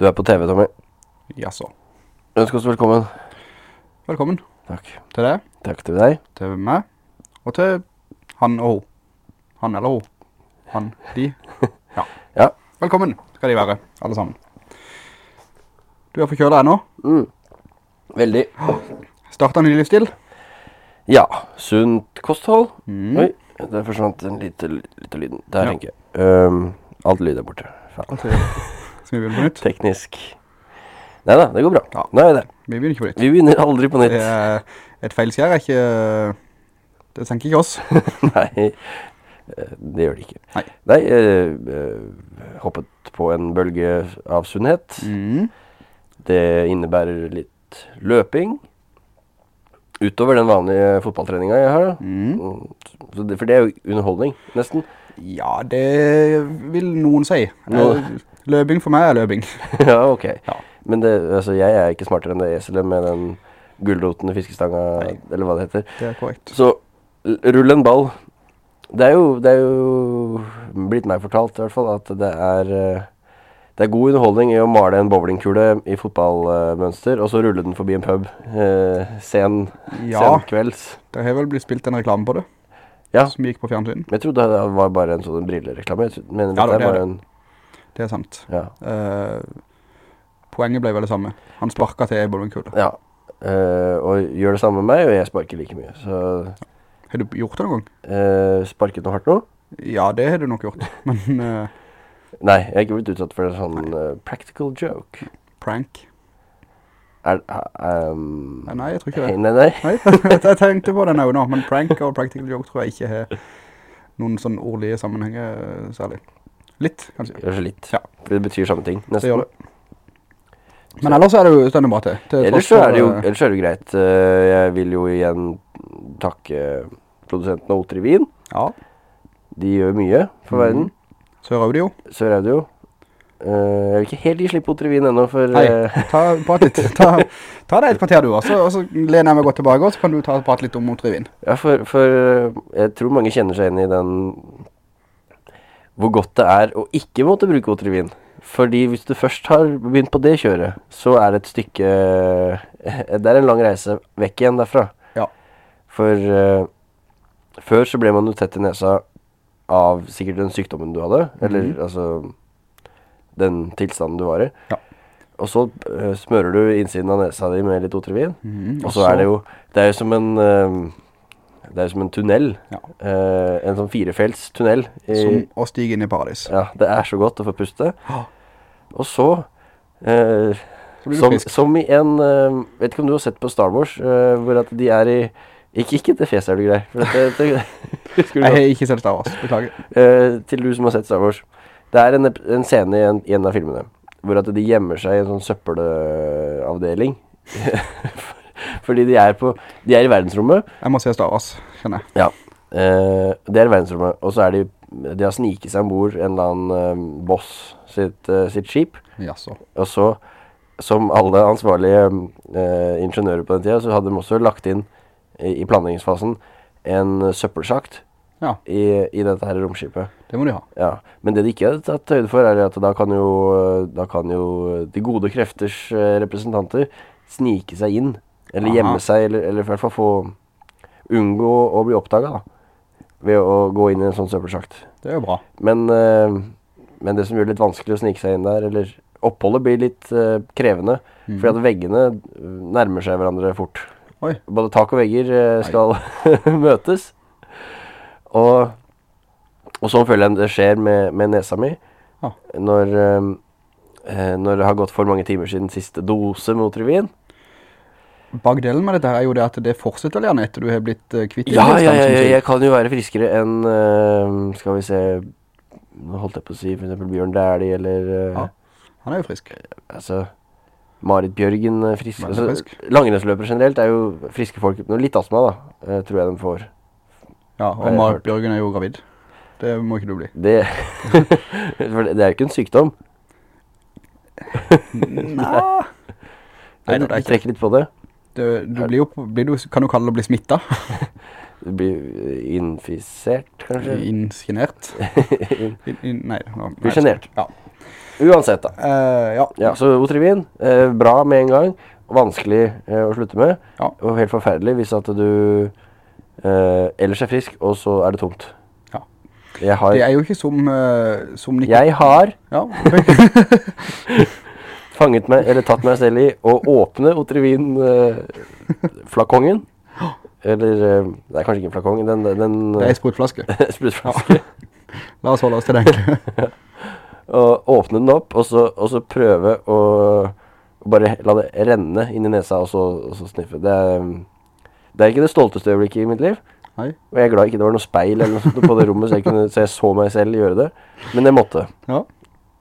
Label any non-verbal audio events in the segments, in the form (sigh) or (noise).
Du er på TV, Tommy. Jaså. Ønsk oss velkommen. Velkommen Takk. til deg, Takk til deg. til meg, og til han og hun. Han eller hun. Han, de. (laughs) Ja. Ja. Velkommen skal de være, alle sammen. Du er forkjølet ennå. Mm. Veldig. Startet en ny livsstil. Ja, sunt kosthold. Mm. Oi, der forsvant en lite, lite lyden. Der Ja. tenker jeg. Um, alt lyd er borte. Faen. (laughs) Skal vi begynne på nytt? Teknisk. Neida, det går bra. Ja. Nå er vi der. Vi begynner ikke på nytt. Vi begynner aldri på nytt. Et feilskjær er ikke... Det tenker ikke oss. (laughs) Nei, eh, det gjør det ikke. Nei. Nei, eh, eh, hoppet på en bølge av sunnhet. Mm. Det innebærer litt løping. Utover den vanlige fotballtreninga jeg har. Mm. Mm, det, for det er jo underholdning, nesten. Ja, det vil noen si. Nå- Eh, Løping for meg er løping. (laughs) ja, ok. Ja. Men det, altså, jeg er ikke smartere enn det eselet med den gulroten i fiskestanga, Nei. eller hva det heter. Det er korrekt. Så rull en ball. Det er jo, det er jo blitt meg fortalt i hvert fall at det er eh, det er god underholdning i å male en bowlingkule i fotballmønster, og så rulle den forbi en pub eh, sen, Ja. sen kvelds. Det har vel blitt spilt en reklame på det, Ja, som gikk på fjernsyn. jeg trodde det var bare en sånn brillereklame. Ja, dette det er det. en... Det er sant. Ja. Uh, poenget ble vel det samme. Han sparket til bowlingkule. ja. uh, og gjør det samme med meg, og jeg sparker like mye. Så Har du gjort det noen gang? Uh, sparket noe hardt nå? Ja, det har du nok gjort. (laughs) Men Nei, jeg har ikke blitt utsatt for en sånn practical joke. prank? Er, um, Nei, jeg tror ikke det. Nei, nei. Nei, (laughs) jeg tenkte på det nå, men prank og practical joke tror jeg ikke har noen sånn ordlige sammenhenger særlig. Litt, kanskje. Kanskje litt. Ja. For det betyr samme ting, Det nesten. gjør det. Men ellers er det jo stående bra til. til Ellers så er det jo, eh, ellers er det jo greit. Eh, Jeg vil jo igjen takke produsenten av Wien. Ja, De gjør mye for mm. verden. Sør-Audio. Sør-Audio. Uh, Jeg vil ikke helt gi slipp på Otrivin ennå, for eh, ta, prat litt. Ta, ta deg et (laughs) kvarter du også, og så lener jeg meg godt tilbake, og så kan du ta prate litt om Motrivin. Ja, for, for jeg tror mange kjenner seg inn i den Hvor godt det er å ikke måtte bruke Otrivin. Fordi hvis du først har begynt på det kjøret, så er det et stykke Det er en lang reise vekk igjen derfra. Ja. For uh, før så ble man jo tett i nesa av sikkert den sykdommen du hadde. Eller Mhm. altså den tilstanden du var i. Ja. Og så uh, smører du innsiden av nesa di med litt Otrivin. Mhm, Og så er det jo Det er jo som en eh, Det er som en tunnel. Ja. Eh, en sånn firefelts tunnel. i- Som å stige inn i paradis. ja, det er så godt å få puste. Og så eh, Så som, som i en eh, Vet ikke om du har sett på Star Wars, eh, hvor at de er i Ikke, ikke til fjeset er du grei. For Jeg (laughs) har ikke sett Star Wars, beklager. Eh, til du som har sett Star Wars. Det er en, en scene i en, i en av filmene hvor at de gjemmer seg i en sånn søppelavdeling. (laughs) (laughs) Fordi de er på De er i verdensrommet. Jeg må se Stavas, kjenner jeg. Ja. Eh, de er i verdensrommet. Og så er de De har sniket seg om bord en eller annen eh, boss sitt, eh, sitt skip. Jaså. Og så, som alle ansvarlige eh, ingeniører på den tida, så hadde de også lagt inn i, i planleggingsfasen en søppelsjakt Ja, i, i dette her romskipet. det må de ha. Ja, Men det de ikke hadde tatt høyde for, er at da kan jo, da kan jo de gode krefters eh, representanter snike seg inn. Eller gjemme seg, eller, eller i hvert fall få unngå å bli oppdaga, da. Ved å gå inn i en sånn søppelsjakt. Det er jo bra. Men, uh, men det som gjør det litt vanskelig å snike seg inn der, eller oppholdet blir litt uh, krevende, mm. fordi at veggene eh, nærmer seg hverandre fort. Oi. Både tak og vegger uh, skal (laughs) møtes. Og, og sånn føler jeg det skjer med, med nesa mi. Ah. Når, når det har gått for mange timer siden siste dose mot Motrivin. Bagdelen med dette her er jo det at det fortsetter gjerne etter du har blitt eh, kvitt Ja, ja, ja, ja, jeg kan jo være friskere enn eh, Skal vi se holdt jeg på å si for eksempel Bjørn Dæhlie eller eh, Ja. Han er jo frisk. Altså Marit Bjørgen frisk. Altså, frisk. Langrennsløpere generelt er jo friske folk. Litt astma, da, tror jeg de får. Ja, og Marit. Bjørgen er jo gravid. Det må ikke du bli. Det, (laughs) det, det er jo ikke en sykdom. Nei, (laughs) Nei, det er ikke. trekker litt på det. Du, du blir jo, blir du, kan du kalle det å bli smittet? (laughs) Du blir infisert, kanskje? Inskinert? (laughs) In, in, nei. nei, genert. Ja. Uansett, da. Uh, ja. Ja, så Otrivin, eh, bra med en gang. Vanskelig eh, å slutte med. Ja. Og helt forferdelig hvis at du eh, ellers er frisk, og så er det tomt. Ja. Har, Det er jo ikke som, uh, som jeg har Ja, (laughs) fanget meg, eller tatt meg selv i å åpne Otrivin-flakongen. eller, eh, det er kanskje ikke en flakong, den, den det er en sprutflaske. (laughs) sprutflaske. La oss holde oss til den. (laughs) og åpne den opp, og så, og så prøve å, bare la det renne inn i nesa, og så, og så sniffe. Det er, det er ikke det stolteste øyeblikket i mitt liv. Nei. Og jeg er glad ikke det var noe speil eller noe sånt på det rommet, så jeg, kunne, så jeg så meg selv gjøre det. Men jeg måtte. Ja.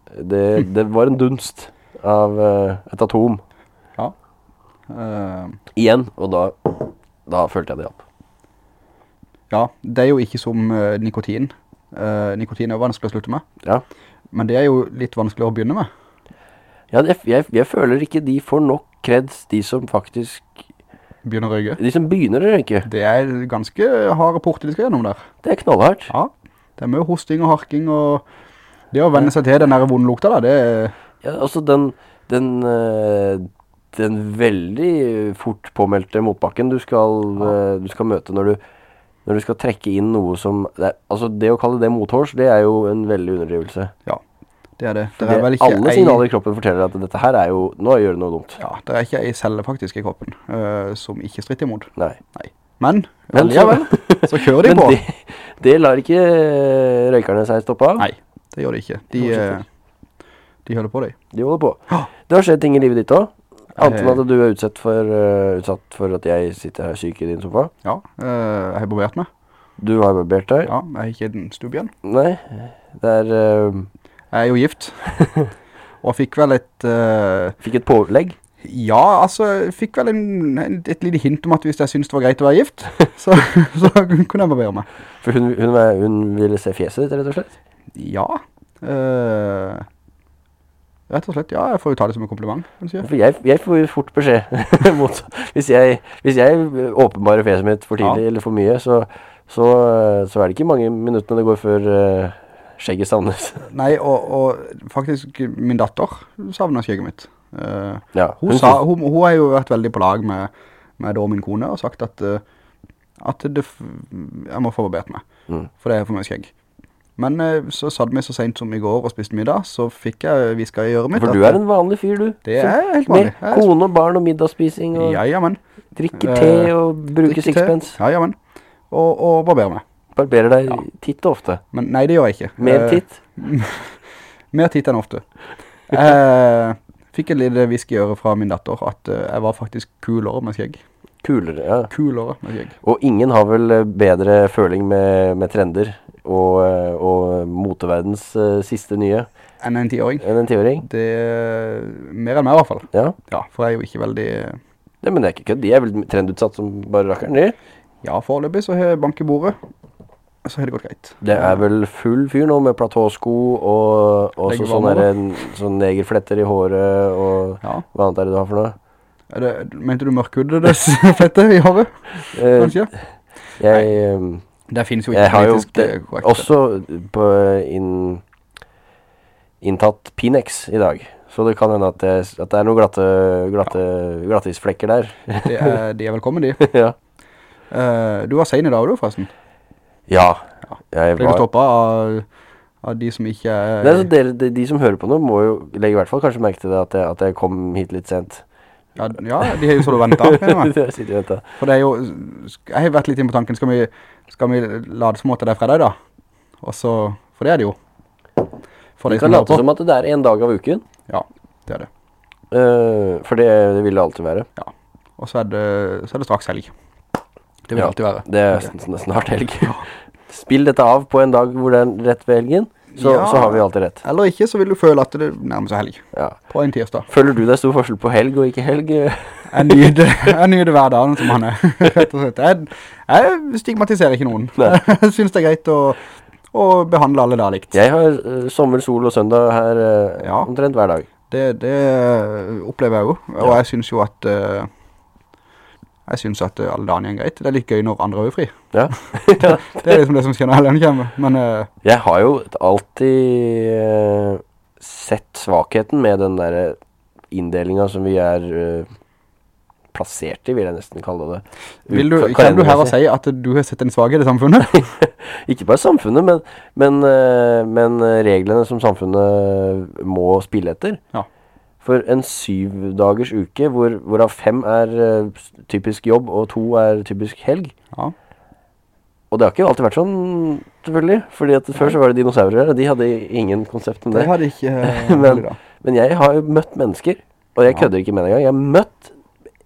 Det, det var en dunst av eh, et atom Ja. Uh, igjen, og da, da følte jeg det opp. ja, det er jo ikke som uh, nikotin. Uh, nikotin er jo vanskelig å slutte med. Ja. Men det er jo litt vanskelig å begynne med. Ja, jeg, jeg, jeg føler ikke de får nok kreds, de som faktisk Begynner å røyke. De som begynner å røyke. Det er ganske harde porter de skal gjennom der. Det er knallhardt. Ja, det er mye hosting og harking, og det å venne seg til den der vonde lukta da, det er... Ja, altså den, den, eh, den veldig fort påmeldte motbakken du skal, eh, du skal møte når du, når du skal trekke inn noe som det Altså det å kalle det mothårs, det er jo en veldig underdrivelse. Ja, det er det. Det er det, alle signaler i kroppen forteller at dette her er jo Nå gjør det noe dumt. Ja, det er ikke ei celle faktisk i kroppen uh, som ikke stritter imot. Nei. Nei. Men, Men så- (laughs) så kjører de (laughs) Men på. det, det lar ikke røykerne seg stoppe av. Nei, det gjør de ikke. De, Det var så eh, de holder på deg. De holder på. Det har skjedd ting i livet ditt enn Eh. at du er utsatt for, uh, utsatt for at jeg sitter her syk i din sofa. Ja, uh, jeg har barbert meg. Du har barbert deg. Ja, jeg har ikke en stubben. Nei, det er Uh... Jeg er jo gift. (laughs) og fikk vel et... Fikk et pålegg. ja, altså, jeg fikk vel en, et lite hint om at hvis jeg syntes det var greit å være gift, (laughs) så, så kunne jeg barbere meg. For hun, hun, hun ville se fjeset ditt, rett og slett. Ja. eh, rett og slett, ja, jeg får jo ta det som en kompliment. kan du si. For jeg, jeg får jo fort beskjed (laughs) mot, hvis, jeg, hvis jeg åpenbarer fjeset mitt for tidlig Ja. eller for mye, så, så, så er det ikke mange minuttene det går før uh, skjegget savnes. (laughs) Nei, og, og faktisk min datter savner skjegget mitt. Uh, Ja, hun, hun sa, hun, hun har jo vært veldig på lag med, med da min kone og sagt at, uh, at det, jeg må få barbert meg, Mm. for det er for mye skjegg. Men eh, så satt vi så sent som i går og spiste middag, så fikk jeg viska i øret mitt. For du er en vanlig fyr, du. Det er er helt vanlig. Med kone barn og middagsspising og Ja, ja, men. drikker Eh, te og bruker sixpence. Ja, jamen. Og, og barberer meg. Barberer deg titt og ofte. Men nei, det gjør jeg ikke. Mer Eh, titt. (laughs) Mer titt enn ofte. Fikk et lite visk i øret fra min datter at eh, jeg var faktisk kulere med skjegg. Kulere, ja. Kulere med skjegg. Og ingen har vel eh, bedre føling med, med trender og, eh, og moteverdens eh, siste nye Enn en tiåring. enn en tiåring. Det er mer enn meg i hvert fall. Ja. Ja, for jeg er jo ikke veldig... Nei, men det er ikke kødd. De er vel trendutsatt som bare rakkeren, de. Ja, foreløpig så har jeg bank i bordet. Så har det gått greit. Det er vel full fyr nå med platåsko og, og så sånne, sånne negerfletter i håret og Ja. hva annet er det du har for noe? Det, mente du mørkhudede fletter i håret? (laughs) Eh, Kanskje? jeg, eh, Det finnes jo ikke jeg politisk eh, korrekt. også på inn, inntatt Pinex i dag. Så det kan hende at det, at det er noen glatte, glatte, glattisflekker der. Det er, de er velkommen, de. (laughs) ja. Uh, du var sen i dag, du, forresten. ja. Jeg Ble du var, stoppet av, av de som ikke er... Nei, er så de, de som hører på nå må jo legge i hvert fall kanskje merke til det at jeg, at jeg kom hit litt sent. Ja, ja, de har jo så du ventet. (laughs) de jeg. Jeg sitter og ventet. For det er jo, jeg har vært litt inn på tanken, skal vi, skal vi lade som at det er fredag da? Og så, for det er det jo. For Vi kan late som at det er en dag av uken. Ja, det er det. Uh, for det, det vil det alltid være. Ja, Og så er det, så er det straks helg. Det vil Ja, alltid være. Det er sn- sn- snart helg. Spill dette av på en dag hvor det er rett ved helgen, så, Ja. så har vi alltid rett. Eller ikke, så vil du føle at det nærmer seg helg. Ja. På en tirsdag. Føler du det er stor forskjell på helg og ikke helg? Jeg nyder, jeg nyder hver dag som han er, (laughs) rett og slett. Jeg, jeg stigmatiserer ikke noen. (laughs) Jeg synes det er greit å, å behandle alle der likt. Jeg har eh, sommer, sol og søndag her eh, Ja. omtrent hver dag. Det, det opplever jeg jo, og jeg synes jo at eh, jeg synes at eh, alle dagene er greit. Det er litt gøy når andre er fri. Ja. (laughs) Det er liksom det som helgen kommer. Men uh, Jeg har jo alltid uh, sett svakheten med den der indelingen som vi er uh, plassert i, vil jeg nesten kalle det. Vil du, kan du her og si at du har sett en svaghet i samfunnet? (laughs) Ikke bare samfunnet, men, men, men reglene som samfunnet må spille etter. Ja. For en syv dagers uke, hvor, hvorav fem er eh, typisk jobb og to er typisk helg. Ja. Og det har ikke alltid vært sånn, selvfølgelig. Fordi at før så var det dinosaurer her, og de hadde ingen konsept om Det det. hadde ikke (laughs) Uh, Men- Men jeg har jo møtt mennesker, og jeg Ja. kødder ikke med det engang. Jeg har møtt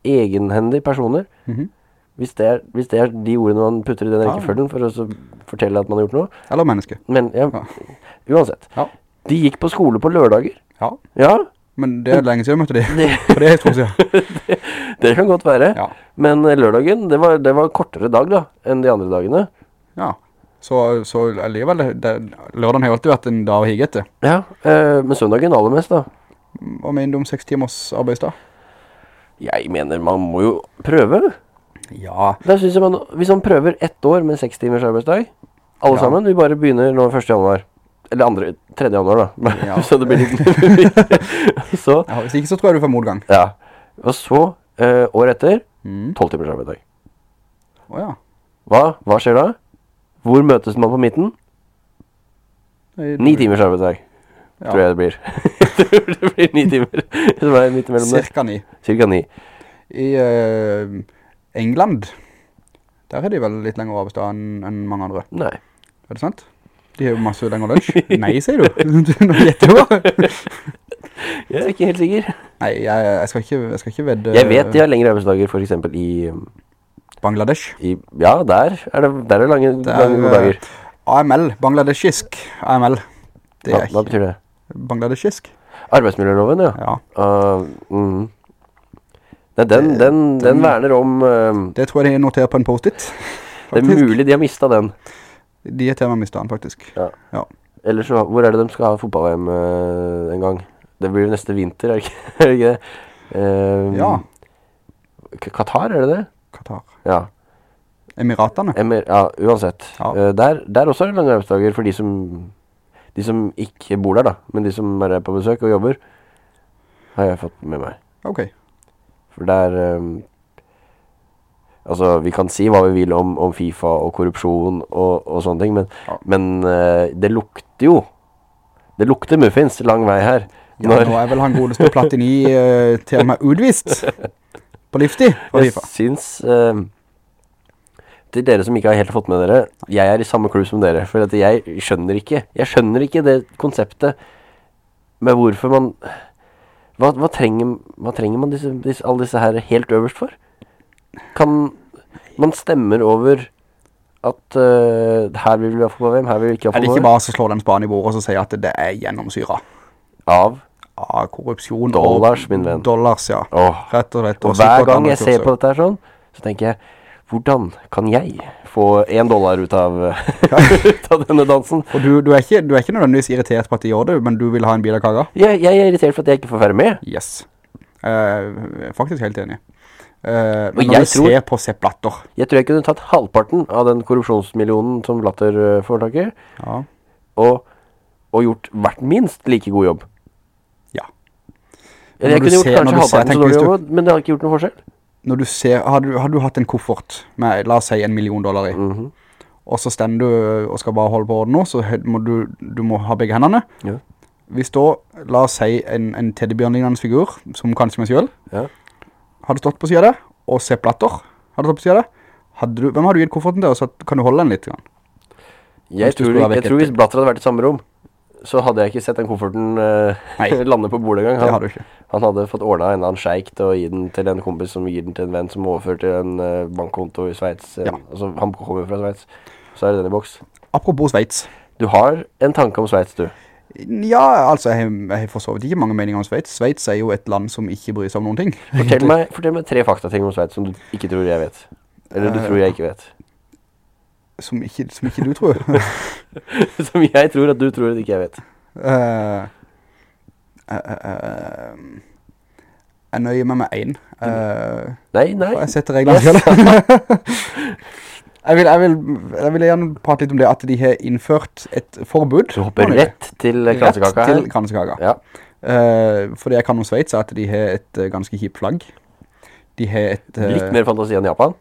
egenhendige personer. Mhm. Hvis det, er, hvis det er de ordene man putter i den rekkefølgen for å fortelle at man har gjort noe. Eller menneske. Men ja, Ja. uansett. Ja. De gikk på skole på lørdager. Ja, Ja, men det er lenge siden jeg møtte de. (laughs) det, For det er to siden. (laughs) det kan godt være. Ja. Men eh, lørdagen, det var, det var kortere dag da, enn de andre dagene. Ja. Så, så alligevel, det, det, lørdagen har jo alltid vært en dag å hige etter. Ja, eh, men søndagen aller mest da. Hva mener du om seks timers arbeidsdag? Jeg mener man må jo prøve. Ja. Da synes jeg man, hvis man prøver ett år med seks timers arbeidsdag, alle Ja. sammen, vi bare begynner nå 1. januar. Eller andre, 3. januar da. Ja. (laughs) så det blir litt... (laughs) så, ja. Hvis ikke så tror jeg du får motgang. ja. Og så, uh, år etter, Mm. 12 timers arbeidsdag. Åja. Hva? Hva skjer da? Hvor møtes man på midten? Ni timers arbeidsdag, Ja. tror jeg det blir. (laughs) det blir 9 timer. Er det. Cirka 9. Cirka 9. I uh, England, der er de vel litt lengre arbeidsdag enn mange andre. Nei. Er det sant? De har jo masse lenger lunsj. (laughs) Nei, sier du. (laughs) Nå gjetter du bare. (laughs) Jeg er ikke helt sikker. Nei, jeg, jeg, skal ikke, jeg skal ikke vedde Jeg vet de har lengre arbeidsdager, for eksempel i, Bangladesh. i Ja, der er det, der er det lange, Det er, lange dager. AML, bangladeshisk AML. Hva, hva betyr det? bangladeshisk. Arbeidsmiljøloven, ja. Ja, Uh, mm. Nei, den, den, den den- verner om uh, det tror jeg de noterer på en post-it. Det er mulig de har mistet den. De er mistet faktisk. Ja. Ja. Eller så Hvor er det de skal ha fotball-VM uh, en gang? Det blir neste vinter, er det ikke, (laughs) er det, ikke det? Uh, Ja. K- Qatar, er det det? Qatar. Ja. Emiratene. Emir, ja, uansett. Ja. Uh, der, der også er det lange arbeidsdager for de som De som ikke bor der, da. Men de som er på besøk og jobber, har jeg fått med meg. Ok. For der um, Altså, vi kan si hva vi vil om, om Fifa og korrupsjon og, og sånne ting, men, Ja. men uh, det lukter jo Det lukter muffins lang vei her. Ja, Når nå er vel han godeste Platini uh, til og med utvist på livstid for jeg FIFA. syns uh, Til dere som ikke har helt fått med dere, jeg er i samme crew som dere. For at jeg skjønner ikke Jeg skjønner ikke det konseptet med hvorfor man Hva, hva, trenger, hva trenger man disse, disse, alle disse her helt øverst for? Kan Man stemmer over at uh, her vil vi ha fotball-VM, her vil vi ikke ha Er det ikke bare så slår den spaden i bordet og sier at det er gjennomsyret? Av av korrupsjon Dollars, og min venn. dollars, ja. Åh. Rett og slett. Og og hver gang jeg ser på dette her sånn, så tenker jeg Hvordan kan jeg få en dollar ut av, (laughs) ut av denne dansen? Og du, du, er ikke, du er ikke nødvendigvis irritert på at de gjør det, men du vil ha en bil av kaga? Jeg, jeg er irritert for at jeg ikke får være med. Yes. Uh, faktisk helt enig. Eh, Og men når du tror- ser på Sepp Blatter, Jeg tror jeg kunne tatt halvparten av den korrupsjonsmillionen som Blatter uh, foretaker ja, og, og gjort hvert minst like god jobb. ja. Eller jeg kunne gjort ser- kanskje halvparten ser- så dårlig jobb, men det har ikke gjort noe forskjell. Når du ser, har du, har du hatt en koffert med, la oss si, en million dollar i, Mhm. og så stender du og skal bare holde på orden nå, så må du, du må ha begge hendene. Ja. Hvis da, la oss si, en, en teddybjørnlignende figur, som kanskje meg selv, Ja. Hadde stått på siden av det, og platter? Har du stått på siden av det, hadde du, hvem har du gitt kofferten til, og så kan du holde den litt? Grann? Jeg, tror, jeg tror hvis Blatter hadde vært i samme rom, så hadde jeg ikke sett den kofferten uh, (laughs) lande på bordet engang. Det Han, du ikke. han hadde fått ordna en annen sjeik til å gi den til en kompis som gir den til en venn som overfører til en uh, bankkonto i Sveits. Eh, Ja. Altså, han kommer fra Sveits. Så er det den i boks. Apropos Sveits. Du har en tanke om Sveits, du. Ja, altså, jeg, har- jeg for så vidt ikke mange meninger om Schweiz. Schweiz er jo et land som ikke bryr seg om noen ting. (laughs) Fortell meg, fortell meg tre faktating om Schweiz som du ikke tror jeg vet. Eller du Eh, tror jeg ikke vet. Som ikke, som ikke du tror. (laughs) som jeg tror at du tror at ikke jeg vet. Eh, eh, eh, eh, jeg nøyer meg med en. Uh, Nei, nei. jeg setter reglene selv. (laughs) Jeg vil, jeg, vil, jeg vil gjerne prate litt om det, at de har innført et forbud. Du hopper rett til kransekaka Rett til kransekaka. Ja. Uh, for det jeg kan om Schweiz er at de har et uh, ganske kjipt flagg. De har et... Uh, Litt mer fantasi enn Japan.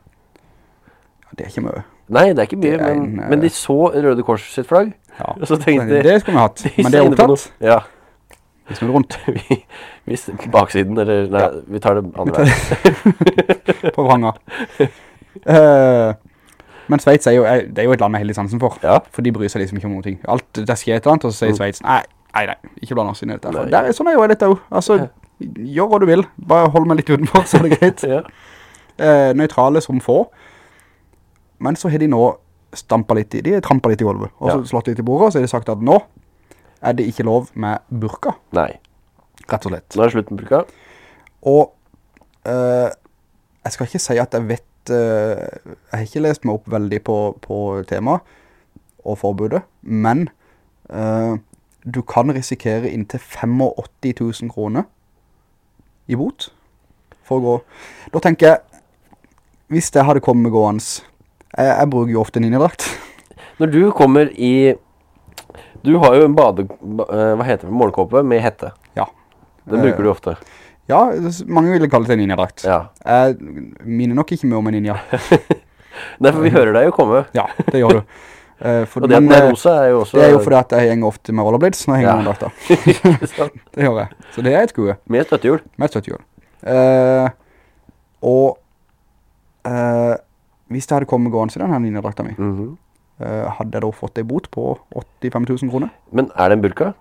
Det er ikke mye. Nei, det er ikke mye, er men, en, eh, men de så Røde Kors sitt flagg, Ja. (laughs) de det skulle vi hatt, (laughs) de men det er opptatt. Ja, Vi snur rundt (laughs) vi, vi baksiden, eller nei, Ja. vi tar det andre veien. på vranga. Eh, men Sveits er, jo- er, det er jo et land med heldig sansen for. Ja. For de bryr seg liksom ikke om noen ting. Alt, det skjer et eller annet, og så sier Mm. Schweiz, nei, nei, nei, ikke blant oss inn i dette. Nei. Der, er- sånn er jo dette også. Altså, gjør hva du vil. Bare hold meg litt utenfor, så er det greit. (laughs) Ja. Eh, nøytrale som få. Men så har de nå stampet litt i, de har trampet litt i gulvet, og så Ja. slått litt i bordet, og så har de sagt at nå er det ikke lov med burka, Nei, rett og slett. nå er det slutt med burka. Og eh, jeg skal ikke si at jeg vet eh, Jeg har ikke lest meg opp veldig på, på temaet og forbudet, men uh, du kan risikere inntil 85 000 kroner i bot for å gå. Da tenker jeg, hvis det hadde kommet gående, jeg, jeg bruker jo ofte ninjadrakt. (laughs) Når du kommer i Du har jo en bade... eh, Hva heter det? Målkåpe med hette. Ja. Den bruker du ofte. Ja, mange ville kalle det en ninjadrakt. Ja. Jeg minner nok ikke med om en ninja. (laughs) Nei, for vi hører deg jo komme. Ja, det gjør du. (laughs) Uh, for, Og det at den er eh, rosa er jo også Det er jo fordi at jeg henger ofte med rollerblades når jeg henger Ja. med drakta. (laughs) Det gjør jeg. Så det er et gode. Med støttehjul. Med støttehjul. Uh, og uh, hvis det hadde kommet gående til denne ninjadrakta mi, Mhm. eh, hadde jeg da fått en bot på 85 000 kroner? Men er det en burka?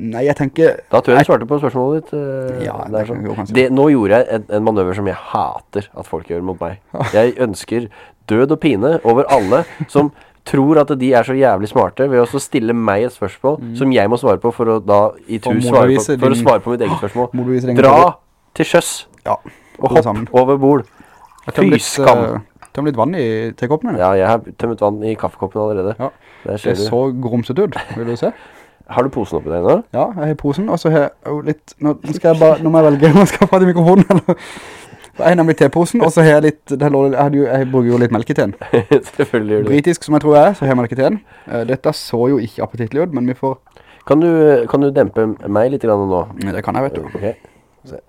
Nei, jeg tenker... Da tror jeg du svarte på spørsmålet ditt. Uh, Ja, er kan sånn. jo det, nå gjorde jeg en, en manøver som jeg hater at folk gjør mot meg. Jeg ønsker død og pine over alle som tror at de er så jævlig smarte ved å stille meg et spørsmål som jeg må svare på for å da i tur svare på, for å svare på mitt eget spørsmål. Dra til sjøs Ja, og hopp over bord. Fyskam. Tømme litt, eh, tømmer litt vann i tekoppen. Ja. Jeg har tømmet vann i kaffekoppen allerede. Ja. Det, Det er så grumset ut, vil du se. (laughs) Har du posen oppi deg nå? Ja, jeg har posen, og så har jeg litt... Nå skal jeg bare, nå må jeg velge (laughs) om jeg skal prate i mikrofonen, eller... Jeg har nemlig teposen, og så har jeg litt, lå, jeg, jo, jeg bruker jo litt melk i teen. (laughs) Selvfølgelig gjør du det. Britisk som jeg tror jeg er, så har jeg melk i teen. Eh, dette så jo ikke appetittlig ut, men vi får... Kan du, kan du dempe meg litt grann nå? Det kan jeg, vet du. Ok. se.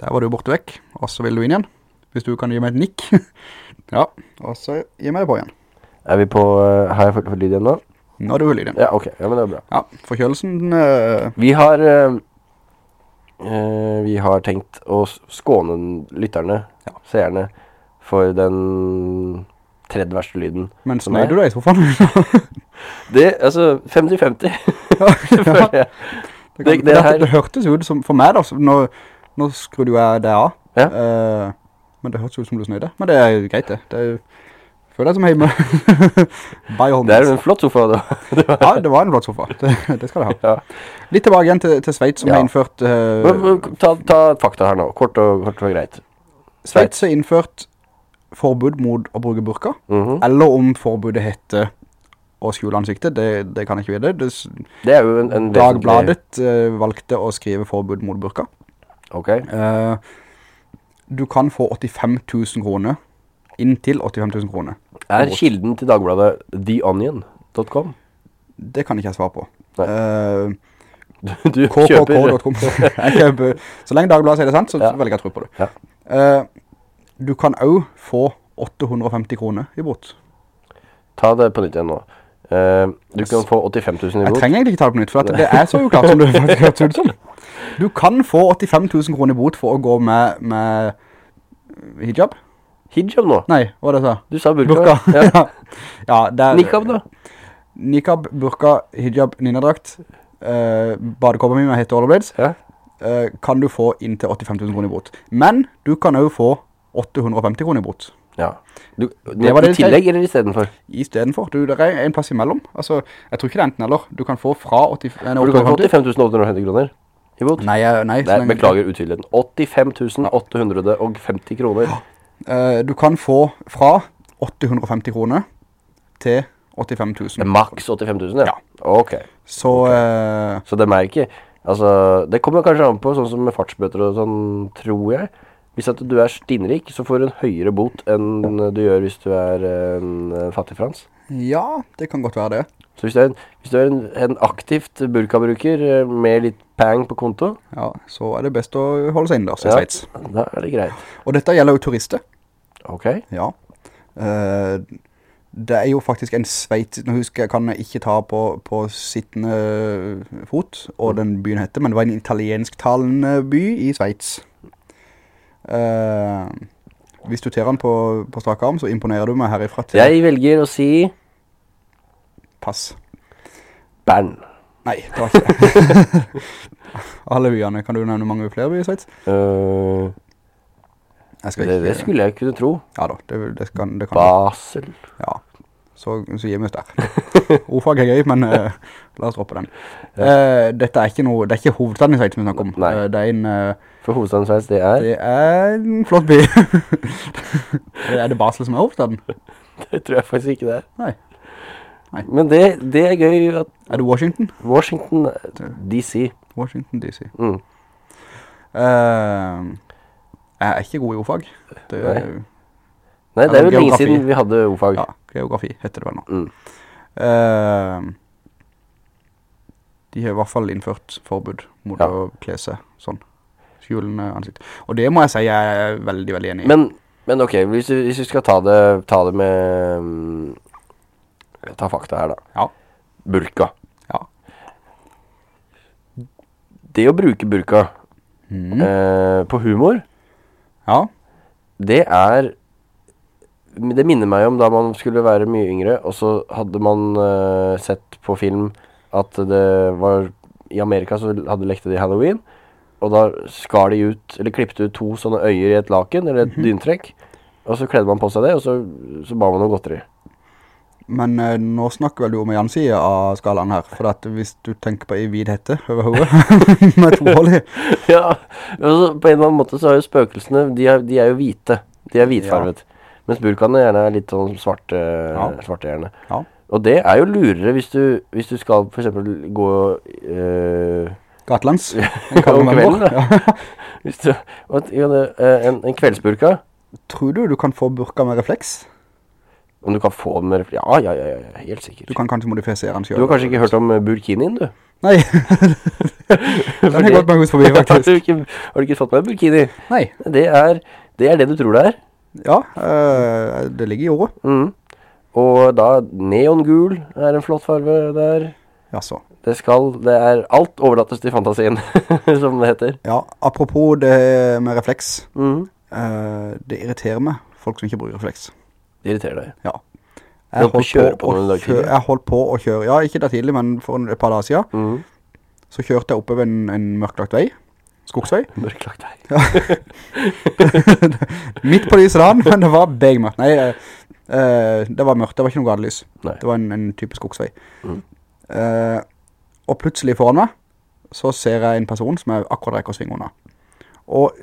Der var du borte vekk, og så vil du inn igjen. Hvis du kan gi meg et nikk. (laughs) ja, og så gi meg det på igjen. Er vi på Har jeg fått lyd igjen nå? Nå er det hull i den. Ja, ok. Ja, men det er bra. Ja, forkjølelsen... eh, Vi har eh, Vi har tenkt å skåne lytterne, Ja. seerne, for den tredje verste lyden. men snøy du deg i sofaen? (laughs) Det, altså 50-50, (laughs) (laughs) ja. Det, Det- det det, hørtes ut som, for meg da, nå, nå skrudde jo jeg det av. Ja. Uh, men det hørtes ut som du snøyde. Men det er jo greit det. Det er jo, føler jeg som hjemme. (laughs) Det er jo en flott sofa, da. (laughs) Ja, det var en flott sofa. Det, det skal det ha. Ja. Litt tilbake igjen til, til Schweiz som Ja. har innført... men, Ta, ta fakta her nå. Kort og, kort og greit. Schweiz har innført forbud mot å bruke burka. Mhm. Eller om forbudet heter å skjule ansiktet, det, det kan jeg ikke vite. Det, Det er jo en, en Dagbladet uh, valgte å skrive forbud mot burka. Ok. Uh, du kan få 85 000 kroner, inntil 85 000 kroner. Er kilden til Dagbladet theonion.com? Det kan ikke jeg svare på. Eh, (laughs) Du kkk.com. (laughs) Så lenge Dagbladet sier det sant, så Ja. velger jeg å tro på det. Ja. Uh, du kan også få 850 kroner i bot. Ta det på nytt igjen nå. Uh, du kan få 85 000 i Jeg trenger egentlig ikke ta det på nytt, for det er så uklart som du (laughs) faktisk har ut som. Du kan få 85 000 kroner i bot for å gå med, med hijab. Hijab nå? Nei, hva er det du sa? Du sa burka. Burka. Ja. (laughs) ja, det er, Nikab da? Nikab, burka, hijab, ninjadrakt, uh, badekåpa mi med hette rollerblades, Ja. eh, kan du få inntil 85 000 kroner i bot. Men du kan jo få 850 kroner i bot. ja. Du, Det var det I tillegg eller i stedet for? I stedet for. Du, det er en plass imellom. Altså, jeg tror ikke det er enten eller. Du kan få fra 80, nei, For du kan få 85 850 kroner i bot. Nei, nei. Nei, beklager utydeligheten. 85 850 kroner. Eh, du kan få fra 850 kroner til 85 000. Maks 85 000, ja. Ja. Ok. Så, eh, Så det er ikke Altså, det kommer kanskje an på, sånn som med fartsbøter og sånn, tror jeg. Hvis at du er stinnrik, så får du en høyere bot enn du gjør hvis du er en, en fattig frans. Ja, det kan godt være det. Så hvis du er en, du er en, en aktivt burkabruker eh, med litt pang på konto, Ja, så er det best å holde seg innendørs i Ja. Sveits. da er det greit. Og dette gjelder jo turister. Ok. Ja. Uh, det er jo faktisk en Sveits, nå husker jeg, kan jeg ikke ta på, på sittende fot, og den byen heter, men det var en italiensktalende by i Sveits. Uh, hvis du ter den på, på strak arm, så imponerer du meg herifra til Jeg velger å si pass. Bern. Nei, det var ikke det. (laughs) Alle byene, kan du nevne mange flere byer i Sveits? Uh, Jeg skal det, ikke... det skulle jeg kunne tro. Ja da, det, det, kan, det kan Basel. Ja, så, så gir vi oss der. (laughs) Ordfag er gøy, men uh, la oss droppe den. Uh, dette er ikke noe, det er ikke hovedstaden i Sveits vi snakker om. Nei. Eh, det er en, eh, For hovedstaden Sveits, det er det er en flott by. (laughs) er det Basel som er hovedstaden? Det tror jeg faktisk ikke det er. Nei. Nei. Men det, det er gøy at Er det Washington? Washington DC Washington DC. mm. Uh, jeg er ikke god i ordfag. Det, Nei. Nei, det er jo lenge siden vi hadde ordfag. Ja, geografi heter det vel nå. Mm. Uh, de har i hvert fall innført forbud mot Ja. å kle seg sånn. Skjulende ansikt. Og det må jeg si jeg er veldig, veldig enig i. Men, men ok, hvis vi, hvis skal ta det, ta det med mm, Ta fakta her, da. Ja. Burka. Ja. Det å bruke burka mm. eh, på humor, ja. det er Det minner meg om da man skulle være mye yngre, og så hadde man eh, sett på film at det var I Amerika så hadde lekte de halloween, og da skar de ut, eller klippte ut to sånne øyer i et laken, eller et dyntrekk, og så kledde man på seg det, og så, så ba man om godteri. Men eh, nå snakker vel du om en annen side av skalaen her. For at hvis du tenker på i vid hette over hodet, (laughs) med to hold i. (laughs) ja, altså, på en eller annen måte så er jo spøkelsene, de er, de er jo hvite. De er hvitfarvet. Mens burkaene gjerne er litt sånn svarte, svarte gjerne. Ja. Og det er jo lurere hvis du, hvis du skal for eksempel gå øh, Gatlands. (laughs) om kvelden. Da. Hvis du, ja, øh, en, en kveldsburka, Tror du du kan få burka med refleks? Om du kan få den med Ja, ja, ja, ja, helt sikkert. Du kan kanskje modifisere den selv. Du har kanskje ikke hørt om burkinin, burkinien, du? Nei. (laughs) den (laughs) har gått meg hos forbi, har, du faktisk. ikke, har du ikke fått med burkini? Nei. Det er, det er det du tror det er. Ja, øh, det ligger i ordet. Mm. Og da neongul er en flott farve der. Jaså. Det skal, det er alt overlattes til fantasien, (laughs) som det heter. Ja, apropos det med refleks. Mm. eh, det irriterer meg, folk som ikke bruker refleks. Det irriterer deg. Ja. Jeg holdt på på, kjøre på å noen i dag kjø- tidlig. Jeg holdt på å kjøre, ja, ikke da tidlig, men for et par dager siden. Mm. Så kjørte jeg oppover en, en mørklagt vei, skogsvei. (laughs) Mørklagt vei. (laughs) Midt på lyset men det var begmørkt. Nei, eh, eh, det var mørkt, det var ikke noe gadelys. Nei. Det var en, en type skogsvei. Mm. Eh, og plutselig foran meg, så ser jeg en person som jeg akkurat rekker å svinge unna. Og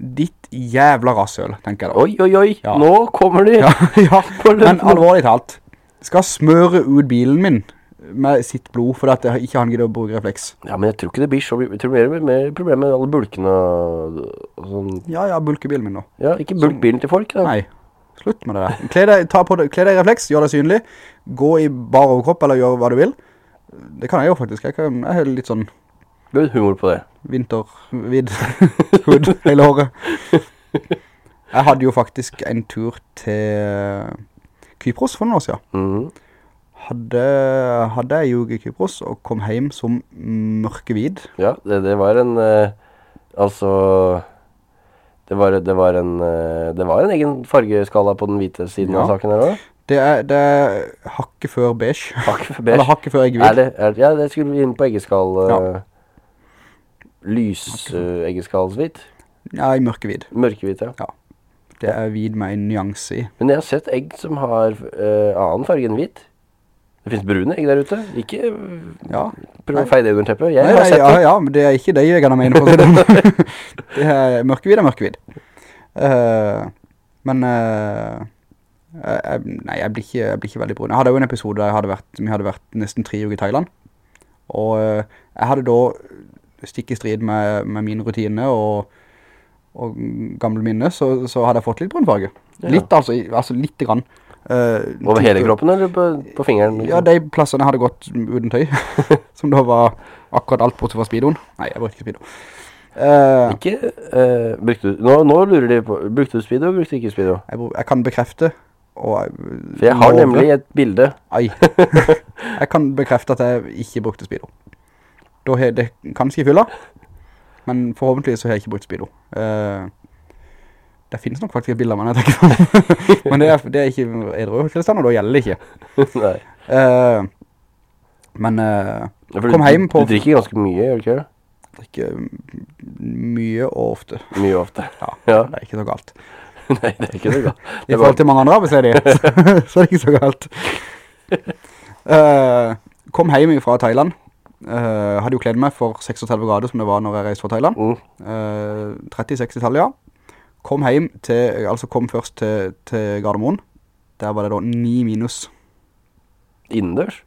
ditt jævla rassøl, tenker jeg da. Oi, oi, oi, Ja. nå kommer de! Ja, (laughs) ja, men alvorlig talt. Skal smøre ut bilen min med sitt blod, for at jeg ikke han gidder å bruke refleks. Ja, men jeg tror ikke det blir så jeg tror det blir mer problem med alle bulkene og, sånn. Ja, ja, bulke bilen min nå. Ja, ikke bulk bilen til folk, da. Nei, slutt med det der. Kle deg, det, kle deg i refleks, gjør det synlig. Gå i bar overkropp, eller gjør hva du vil. Det kan jeg jo faktisk. Jeg, kan, jeg er litt sånn Er humor på det. vinter, vid, (laughs) hud, hele håret. Jeg hadde jo faktisk en tur til Kypros for noen år siden. Mhm. Hadde, hadde jeg jo i Kypros og kom hjem som mørkevid. Ja, det, det var en, eh, altså, det var, det var en, eh, det var en egen fargeskala på den hvite siden Ja. av saken her også. Det er, det er hakket før beige. Hakket før beige. Eller hakke hakket før eggehvit. ja, det skulle vi inn på eggeskala. Ja. Lys Nei. Ja, mørkevid. Mørkehvit, ja. Det er vid med en nyanse i. Men jeg har sett egg som har uh, annen farge enn hvit. Det finnes brune egg der ute. Ikke eh, Ja. prøv å feie det under teppet. Jeg Nei, har sett ja, det. ja, men det er ikke det jeg mener på (laughs) (laughs) det. er mørkevid er mørkevid. Uh, men uh, jeg, nei, jeg blir, ikke, jeg blir ikke veldig brun. Jeg hadde jo en episode der jeg hadde vært, vi hadde vært nesten tre uker i Thailand. Og eh, jeg hadde da stikk i strid med, med mine rutiner og, og gamle minne, så, så hadde jeg fått litt brunfarge. Ja. Litt altså, altså litt grann. Uh, Over hele kroppen eller på, på fingeren? Ja, de plassene hadde gått uten tøy, (laughs) som da var akkurat alt bortsett fra speedoen. Nei, jeg brukte ikke speedo. Uh, Ikke, uh, brukte du, nå, nå lurer de på, brukte du speedo, eller brukte du ikke speedo? jeg, jeg kan bekrefte, jeg, For jeg har nemlig et bilde. Nei, (laughs) jeg kan bekrefte at jeg ikke brukte speedo. Da har det kanskje fylla, men forhåpentlig så har jeg ikke brukt speedo. Uh, det finnes nok faktisk et bilde av meg jeg tenker på (laughs) Men det er, det er ikke edru tilstand, og da gjelder det ikke. (laughs) Nei. Uh, men uh, Ja, Kom hjem på- Du drikker ganske mye, gjør du ikke det? drikker mye og ofte. Mye og ofte. Ja, Ja. det er ikke så galt. (laughs) Nei, det er ikke så galt. I forhold til mange andre arbeidsledige, så, så er det ikke så galt. Uh, kom hjem fra Thailand. Eh, hadde jo kledd meg for 36 grader som det var når jeg reiste fra Thailand. Mm. Uh, 30-60-tallet, ja. Kom hjem til, altså kom først til, til Gardermoen. Der var det da 9 minus. Innendørs?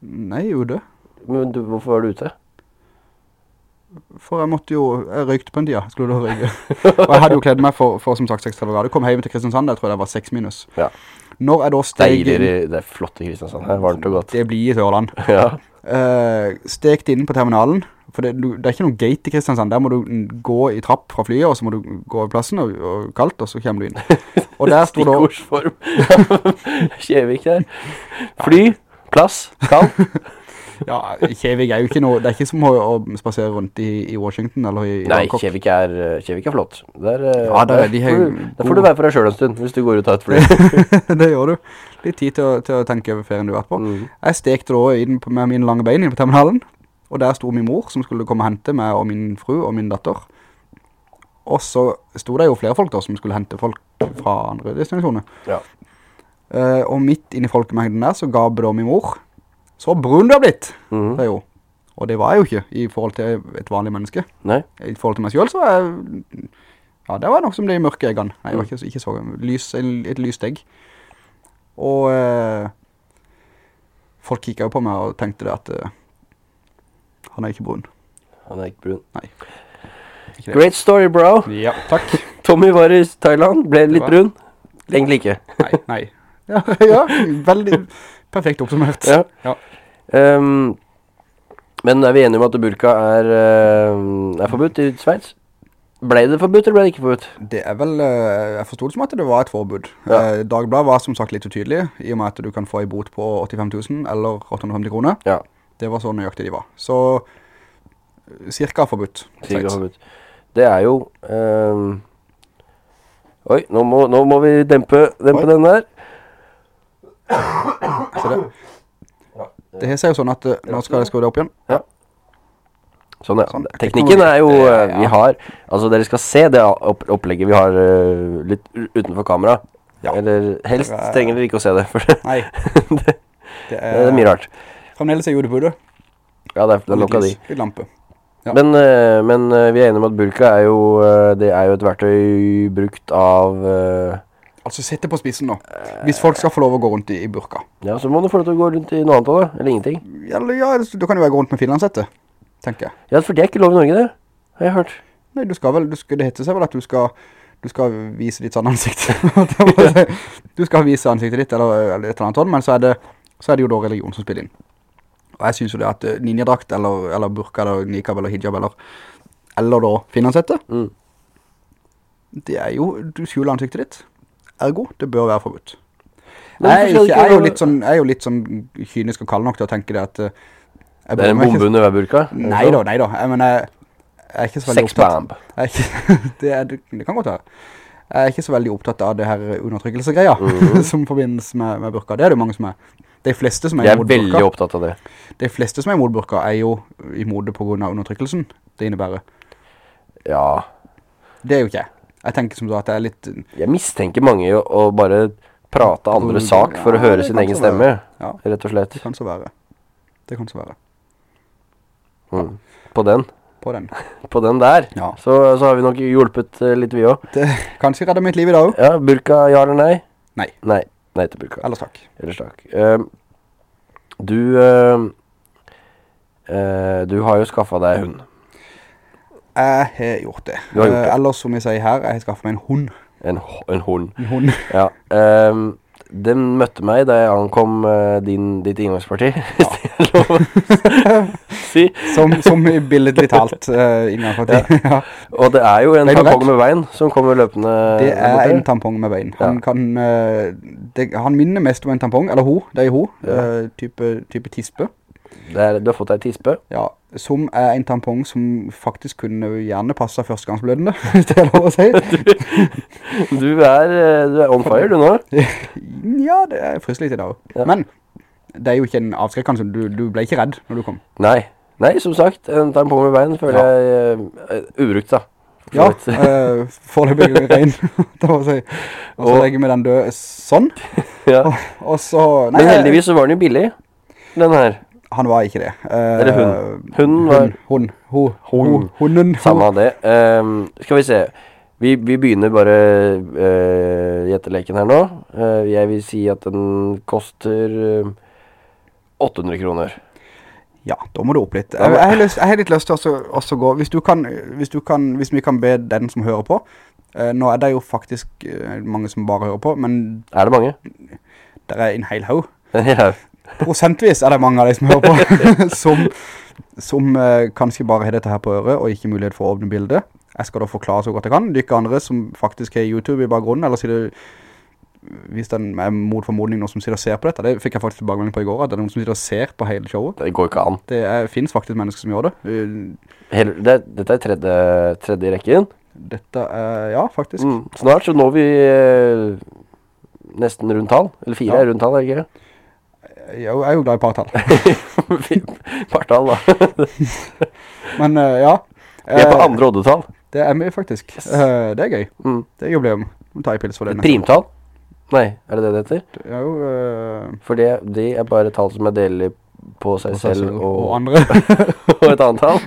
Nei, ute. Men du, hvorfor var du ute? For jeg måtte jo, jeg røykte på en tida, skulle du røyke. Og jeg hadde jo kledd meg for, for som sagt 36 grader. Kom hjem til Kristiansand, der tror jeg det var 6 minus. Ja. Når jeg da steg Deiligere, det er flott i Kristiansand. Her, varmt og godt. det blir i Sørland. (laughs) Ja. Uh, stekt inn på terminalen, for det, du, det er ikke noen gate i Kristiansand, der må du gå i trapp fra flyet, og så må du gå over plassen, og, og kaldt, og så kommer du inn. (laughs) Og der stod da, Stikkordsform. (laughs) Kjevik der. Fly, plass, kald. (laughs) (laughs) ja, Kjevik er jo ikke noe, det er ikke som å, å spasere rundt i, i Washington, eller i, i Nei, Bangkok. Kjevik er, eh, Kjevik er flott. Der, eh, Ja, der der, de får du- Der får du være for deg selv en stund, hvis du går ut av et fly. (laughs) det gjør du. Litt tid til å, til å tenke over ferien du har vært på. Mm. Jeg stekte da inn på, med mine lange bein inn på terminalen, og der sto min mor som skulle komme og hente meg og min fru og min datter. Og så sto det jo flere folk da som skulle hente folk fra andre destinasjoner. Ja. Uh, og midt inne i folkemengden der så ga da min mor Så brun du har blitt, mm. det er jo. Og det var jeg jo ikke i forhold til et vanlig menneske. Nei, I forhold til meg selv så var jeg Ja, det var nok som det i mørke eggene. Nei, jeg var ikke, ikke så lys, et lyst egg. Og eh, folk kikket jo på meg og tenkte det at eh, han er ikke brun. han er ikke brun. Nei. Ikke. Great story, bro. Ja, takk. Tommy var i Thailand, ble litt brun. Egentlig ikke. Nei, nei. Ja, (laughs) ja, veldig perfekt oppsummert. Ja. Ja. Um, men er vi enige om at burka er, eh, er forbudt i Sveits? Ble det forbudt, eller ble det ikke forbudt? Det er vel, eh, jeg forstod det som at det var et forbud. Ja. Eh, Dagbladet var som sagt litt utydelig, i og med at du kan få i bot på 85 000 eller 850 kroner. Ja, Det var så nøyaktig de var. Så cirka forbudt. Cirka forbudt. Det er jo ehm, Oi, nå må, nå må vi dempe, dempe den der. Så det, det her ser jo sånn at eh, nå skal jeg skru det opp igjen. Sånn, ja. Sånn. Teknikken er jo eh, Vi har Altså, dere skal se det opp opplegget vi har eh, litt utenfor kamera. Ja. Eller helst er- trenger dere ikke å se det, for det, Nei, (laughs) det, det er, mye rart. Fremdeles er jordbordet. Ja, det er, det er nok av de. Litt lampe. Ja. Men, men vi er enige om at burka er jo Det er jo et verktøy brukt av Altså, sette på spissen nå. Hvis folk skal få lov å gå rundt i, i burka. Ja, så må du få lov til å gå rundt i noe annet da. Eller ingenting. Ja, ja, du kan jo være rundt med finlandshette, tenker jeg. Ja, for det er ikke lov i Norge, det. Har jeg hørt. Nei, du skal vel, du skal, det heter seg vel at du skal, du skal vise ditt sånn ansikt. (laughs) Du skal vise ansiktet ditt, eller, eller et eller annet sånt, men så er, det, så er det jo da religion som spiller inn. Og jeg synes jo det at eh, ninjadrakt, eller, eller burka, eller nikab, eller hijab, eller, eller da finlandshette, Mm. det er jo, du skjuler ansiktet ditt. Ergo, det bør være forbudt. Jeg er, hvorfor ikke, jeg, er jo litt sånn, jeg er jo litt sånn kynisk og kald nok til å tenke det at eh, Det er en bombe under hver burka? Neida, Nei da, nei da. Jeg, men jeg, er ikke så veldig opptatt. Sexbomb. Er (laughs) det, er, det kan godt være. Jeg er ikke så veldig opptatt av det her undertrykkelsegreia (laughs) som forbindes med, med burka. Det er det jo mange som er. De fleste som er Jeg er veldig opptatt av det. de fleste som er imot burka er jo imot det på grunn av undertrykkelsen. Det innebærer. Ja. Det er jo ikke jeg. Jeg tenker som så at det er litt... Jeg mistenker mange i å, bare prate andre sak for å høre sin egen stemme, Ja, rett og slett. det kan så være. Det kan så være. Mm. På den. På den. (laughs) På den der. Ja. Så, så har vi nok hjulpet uh, litt vi også. Det (laughs) kanskje redder mitt liv i dag også. Ja, burka, ja eller nei? Nei. Nei. Nei til burka. Ellers takk. Ellers takk. Uh, du uh, eh, Du har jo skaffet deg hund. Jeg har gjort det. Har gjort det. Eh, Eller som jeg sier her, jeg har skaffet meg en hund. En, en hund. En hund. (laughs) Ja. Um, den møtte meg da jeg ankom uh, din, ditt inngangsparti. (laughs) Å (laughs) si. Som, som i billedlig talt uh, tid. Ja. Og det er jo en tampong med bein som kommer løpende Det er en tampong med bein. Han Ja. kan, uh, det, han minner mest om en tampong, eller ho, det er ho, Ja. eh, type, type tispe. Er, du har fått deg tispe. Ja, som er en tampong som faktisk kunne gjerne passe førstegangsblødende, (laughs) hvis det er lov å si. (laughs) Du er, eh, du er on fire du nå. (laughs) Ja, det er fristelig det også. Ja. Men det er jo ikke en avskrekkelse, du, du ble ikke redd når du kom. Nei. Nei, som sagt, en tampong med bein føler Ja. jeg uh, ubrukt da. Ja, så uh, foreløpig rein, det må jeg si. Og så Og- legger vi den død sånn, ja. og så... Nei, Men heldigvis så var den jo billig, den her. Han var ikke det. Uh, Eller hun. Hun var- Hun. Hun. hun. hun. hunden. Samme av det. Um, skal vi se. Vi, vi begynner bare uh, gjetteleken her nå. Uh, jeg vil si at den koster uh, 800 kroner. Ja, da må du opp litt. Jeg, jeg, har, lyst, jeg har litt lyst til å også gå, hvis du, kan, hvis du kan, hvis vi kan be den som hører på, eh, nå er det jo faktisk eh, mange som bare hører på, men Er det mange? det er en hel haug. (laughs) ja. Prosentvis er det mange av de som hører på, (laughs) som, som eh, kanskje bare har dette her på øret, og ikke mulighet for å åpne bildet. Jeg skal da forklare så godt jeg kan. Dykke andre som faktisk har YouTube i bakgrunnen, eller sier hvis det er mot formodning noen som sitter og ser på dette, det fikk jeg faktisk tilbakemelding på i går, at det er noen som sitter og ser på hele showet. Det går ikke an. Det er, finnes faktisk mennesker som gjør det. Hele, det dette er tredje, tredje rekken. Dette er, ja, faktisk. Mm. Snart så når vi eh, nesten rundt tall. Eller fire Ja. rundt tall, er det ikke? Jeg er jo glad i partall. (laughs) Partall, da. (laughs) Men uh, ja. Vi er på Eh, andre oddetall. Det er vi faktisk. Eh, det er gøy. Mm. Det er jubileum. Må ta i pils for det. Primtall? Nei, er det det det heter? Det er jo Uh... For det, det er bare tall som er deler på seg på seg selv selv og, og andre. (laughs) og et annet tall.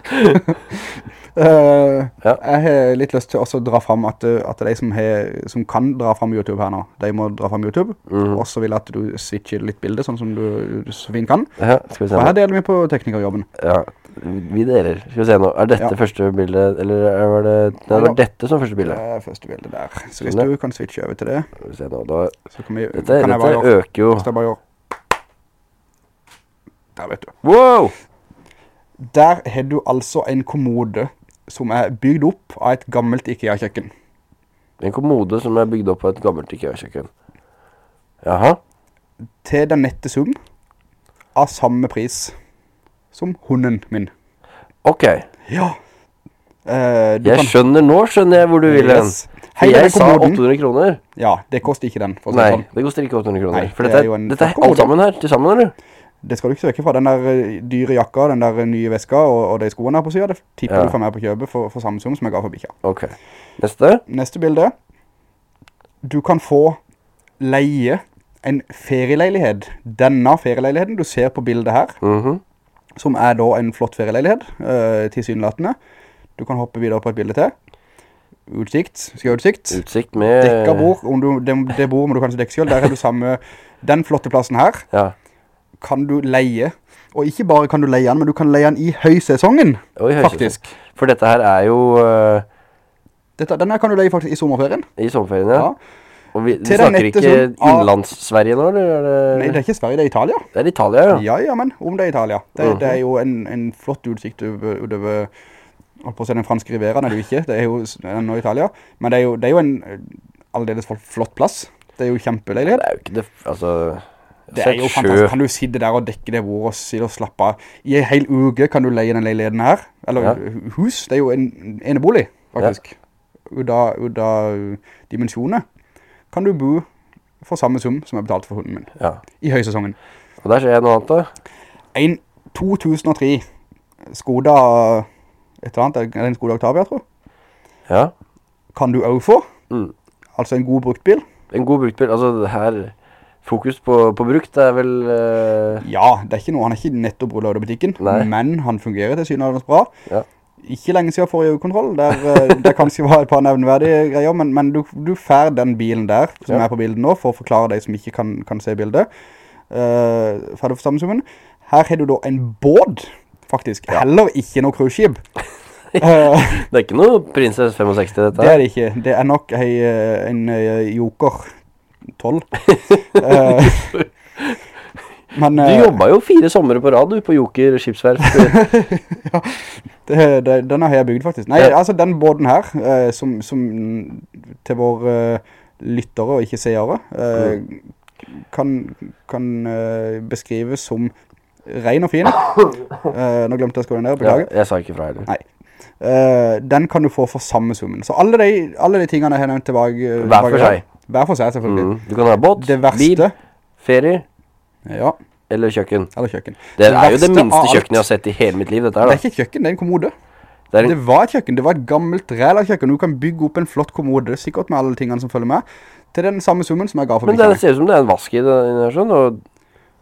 Eh, Ja. Jeg har litt lyst til å dra fram at, eh, at de som, har, som kan dra fram YouTube her nå, de må dra fram YouTube. Mm. Og så vil jeg at du switcher litt bilder, sånn som du, du så fint kan. Ja, her deler vi på teknikerjobben. Ja, vi deler. Skal vi se nå. Er dette Ja. første bildet, eller er- var det Nei, det var dette som første bildet. Det er første bildet der. Så hvis du kan switche over til det, Skal vi se nå, da så kan vi, Dette, kan dette øker jo Hvis jeg bare gjør. Der vet du. Wow! Der har du altså en kommode som er bygd opp av et gammelt IKEA-kjøkken. En kommode som er bygd opp av et gammelt IKEA-kjøkken. Jaha. Til den nette sum av samme pris som hunden min. Ok. Ja. Eh, du Jeg skjønner nå, skjønner jeg hvor du vil hen. Yes. Jeg sa 800 kroner. Ja, det koster ikke den. Det Nei, sånn. det koster ikke 800 kroner. Nei, For dette er er, dette er alt sammen her, til sammen, eller? Det skal du ikke se vekk fra. Den der eh, dyre jakka, den der nye veska og, og de skoene her på siden, det tipper Ja. du for meg på kjøpet for, for samme sum som jeg ga for bikkja. Ok. Neste. Neste bilde. Du kan få leie en ferieleilighet. Denne ferieleiligheten du ser på bildet her, Mhm. som er da en flott ferieleilighet, uh, tilsynelatende. Du kan hoppe videre på et bilde til. Utsikt, jeg utsikt. Utsikt med Dekka bord, om du, det, det bord må du kanskje dekke selv, der er du samme, den flotte plassen her, Ja. Kan du leie. Og ikke bare kan du leie den, men du kan leie den i høysesongen, i faktisk. For dette her er jo Uh... Dette, denne kan du leie faktisk i sommerferien. i sommerferien, ja. Ja. Og vi, vi snakker ikke som- innlands-Sverige nå, eller? Er det, Nei, det er ikke Sverige, det er Italia. det er Italia, ja. Ja, ja, men om det er Italia. Det, Mhm. det er jo en, en flott utsikt utover, utover holdt på å si den franske riveren, er det jo ikke, det er jo nå Italia. Men det er jo, det er jo en eh, aldeles flott plass. Det er jo kjempeleilighet. Det er jo ikke det Altså Det er jo fantastisk. Kan du sitte der og dekke det bordet og sitte og slappe av. I en hel uke kan du leie den leiligheten her. Eller Ja. hus, det er jo en enebolig, faktisk. Ut av, ut av dimensjoner. Kan du bo for samme sum som jeg betalte for hunden min. Ja. I høysesongen. Og der skjer noe annet, da. En 2003 Skoda et eller annet, en Skoda Octavia, tror jeg? Ja. Kan du også få. Mm. Altså en god bruktbil. En god bruktbil. Altså, det her Fokus på, på brukt er vel Uh... Ja, det er ikke noe, han er ikke nettopp rullet ut av butikken, Nei. men han fungerer til synligvis bra. Ja. Ikke lenge siden forrige kontroll, der eh, det kanskje var et par nevneverdige greier, men, men du, du fær den bilen der, som Ja. er på bildet nå, for å forklare deg som ikke kan, kan se bildet. Uh, ferdig for sammensummen. Her har du da en båd, faktisk. Ja. Heller ikke noe cruiseskip. (laughs) Eh, Det er ikke noe Prinsess 65 dette det er det ikke. Det er nok en, eh, en eh, joker 12. (laughs) Eh, men Du eh, jobba jo fire somre på rad du på Joker skipsverft. (laughs) det, det, denne har jeg bygd faktisk. Nei, Ja. altså den båten her, eh, som, som til våre eh, lyttere og ikke seere, eh, kan, kan beskrives som ren og fin. Eh, nå glemte jeg skrive den ned, ja, beklager. jeg sa ikke fra heller. Nei. Eh, den kan du få for samme summen. Så alle de, alle de tingene jeg har nevnt tilbake. Hver for seg. Hver for seg, selvfølgelig. Mm. Du kan ha båt, Det verste, bil, ferie ja, eller kjøkken. eller kjøkken. Det er jo det minste av kjøkkenet jeg har sett i hele mitt liv, dette her Det er ikke et kjøkken, det er en kommode. Det en... Det var et kjøkken, det var et gammelt ræla-kjøkken. Du kan bygge opp en flott kommode, sikkert med alle tingene som følger med, til den samme summen som jeg ga for men det ser ut som det er en vask i den her det sånn, og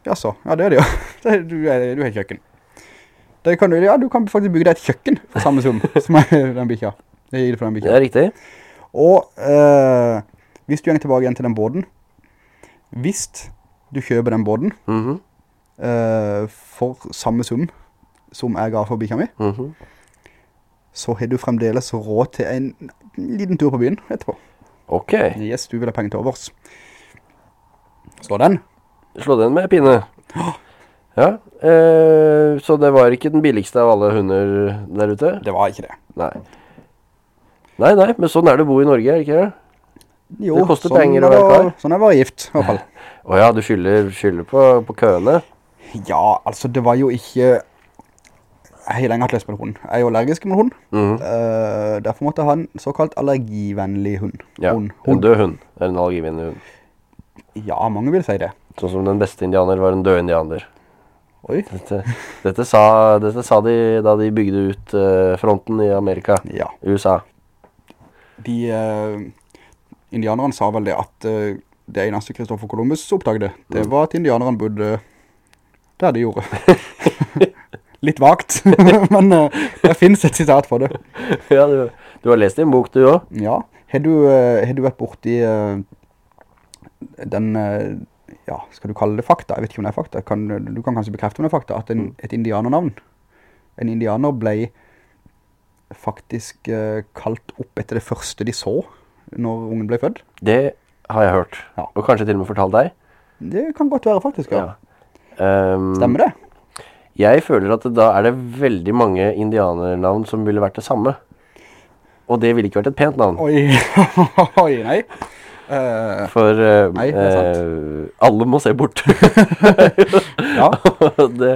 Jaså, ja det er det jo. (laughs) Det du, er, du er et kjøkken. Kan, du- ja, du kan faktisk bygge deg et kjøkken for samme sum som er (laughs) den bikkja. Det gir det for den det er riktig. Og eh, hvis du går tilbake igjen til den båten, hvis du kjøper den båten -hmm. uh, for samme sum som jeg ga for bikkja mi, -hmm. så har du fremdeles råd til en liten tur på byen etterpå. Ok, Yes, du vil ha penger til overs. Slå den. slå den med pinne. Ja, eh, så det var ikke den billigste av alle hunder der ute? Det var ikke det. Nei. Nei, nei, men sånn er det å bo i Norge, er det ikke det? Jo, Det koster sånn penger er å være kar. Sånn det å gift, i hvert fall. (laughs) Åja, du skylder, skylder på, på køene. Ja, altså det var jo ikke... Jeg har lenge hatt lyst på en hund. Jeg er jo allergisk med hund. -hmm. uh, derfor måtte jeg ha en såkalt allergivennlig hund. Ja, hund. en død hund er en allergivennlig hund. Ja, mange vil si det. Sånn som den beste indianer var en død indianer. Oi. Dette, dette, sa, dette sa de da de bygde ut uh, fronten i Amerika, Ja. USA. De eh, indianerne sa vel det at uh, det eneste Kristoffer Columbus oppdagde, det Mm. var at indianerne bodde der de gjorde. (laughs) Litt vagt, (laughs) men uh, det finnes et sitat for det. (laughs) ja, du, du har lest i en bok du også. Ja, har du, uh, du vært borti uh, den, ja, skal du kalle det fakta? Jeg vet ikke om det er fakta. Kan, du kan kanskje bekrefte om det er fakta, at en, et indianernavn, en indianer ble faktisk kalt opp etter det første de så når ungen ble født. Det har jeg hørt. Ja. Og kanskje til og med fortalt deg. Det kan godt være faktisk, ja. Um, Stemmer det? Jeg føler at da er det veldig mange indianernavn som ville vært det samme. Og det ville ikke vært et pent navn. Oi, (laughs) oi, nei. Uh, For uh, Nei, eh, alle må se bort. (laughs) ja, (laughs) det,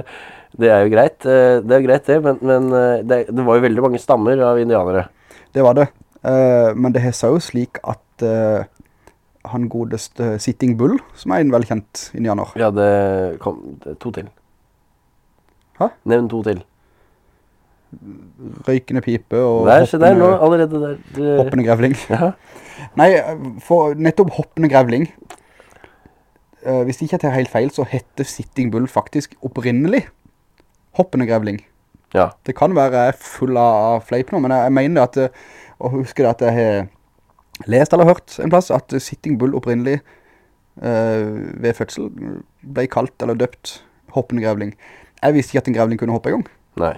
det er jo greit, det er jo greit det, men, men det, det var jo veldig mange stammer av indianere. det var det. Eh, men det har seg jo slik at uh, han godeste Sitting Bull, som er en velkjent indianer, Ja, det kom det, to til. Hæ? Nevn to til. røykende pipe og Der, hoppende, der nå, allerede der. Det, hoppende grevling. (laughs) Ja, Nei, for nettopp hoppende grevling, uh, hvis ikke jeg tar helt feil, så heter Sitting Bull faktisk opprinnelig hoppende grevling. ja. Det kan være er full av fleip nå, men jeg, jeg mener at, og husker at jeg har lest eller hørt en plass, at Sitting Bull opprinnelig eh, ved fødsel ble kalt eller døpt hoppende grevling. Jeg visste ikke at en grevling kunne hoppe i gang. Nei.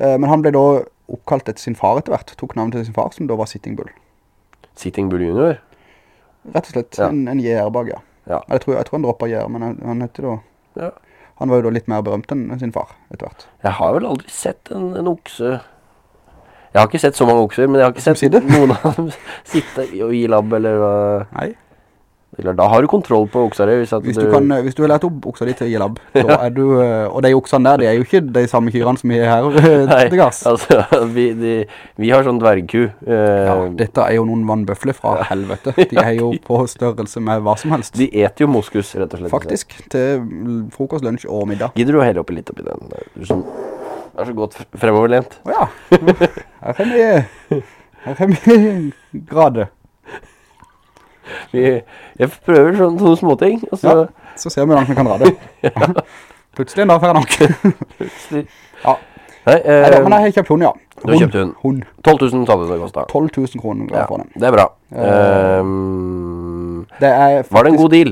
Eh, men han ble da oppkalt etter sin far etter hvert, tok navnet til sin far, som da var Sitting Bull. Sitting Bull Junior. Rett og slett Ja. en, en jærbag, ja. Ja. Jeg tror, jeg tror han droppet jær, men han, han heter da... Ja. Han var jo da litt mer berømt enn sin far, etter hvert. Jeg har vel aldri sett en, en okse Jeg har ikke sett så mange okser, men jeg har ikke sett noen av dem (laughs) sitte i- og gi labb, eller hva. Nei. Det er Da har du kontroll på oksa. Hvis, Hvis du, kan, eh, hvis du har lært opp oksa di til gi labb, er du... eh, Og de oksene der, de er jo ikke de samme kyrene som vi har her, eh, (laughs) Nei, til gass. altså, (laughs) vi, de, vi har sånn dvergku. uh, Ja, dette er jo noen vannbøfler fra helvete. De er jo på størrelse med hva som helst. de eter jo moskus, rett og slett. Faktisk, til frokost, lunsj og middag. Gidder du å helle oppi litt oppi den? Du som er så godt fremoverlent. Åja, her er vi, her er vi grade. Vi, jeg prøver sånne, sånne småting, og så Ja, så ser vi hvor langt vi kan dra det. (laughs) Plutselig en dag får jeg nok. plutselig Ja. Nei, Nei, eh, da, men jeg har kjøpt hund, ja. Du har kjøpt hund. Hund. 12 000 tallet det kostet. 12 000 kroner Ja, for den. det er bra. Ehm, Det er faktisk, var det en god deal?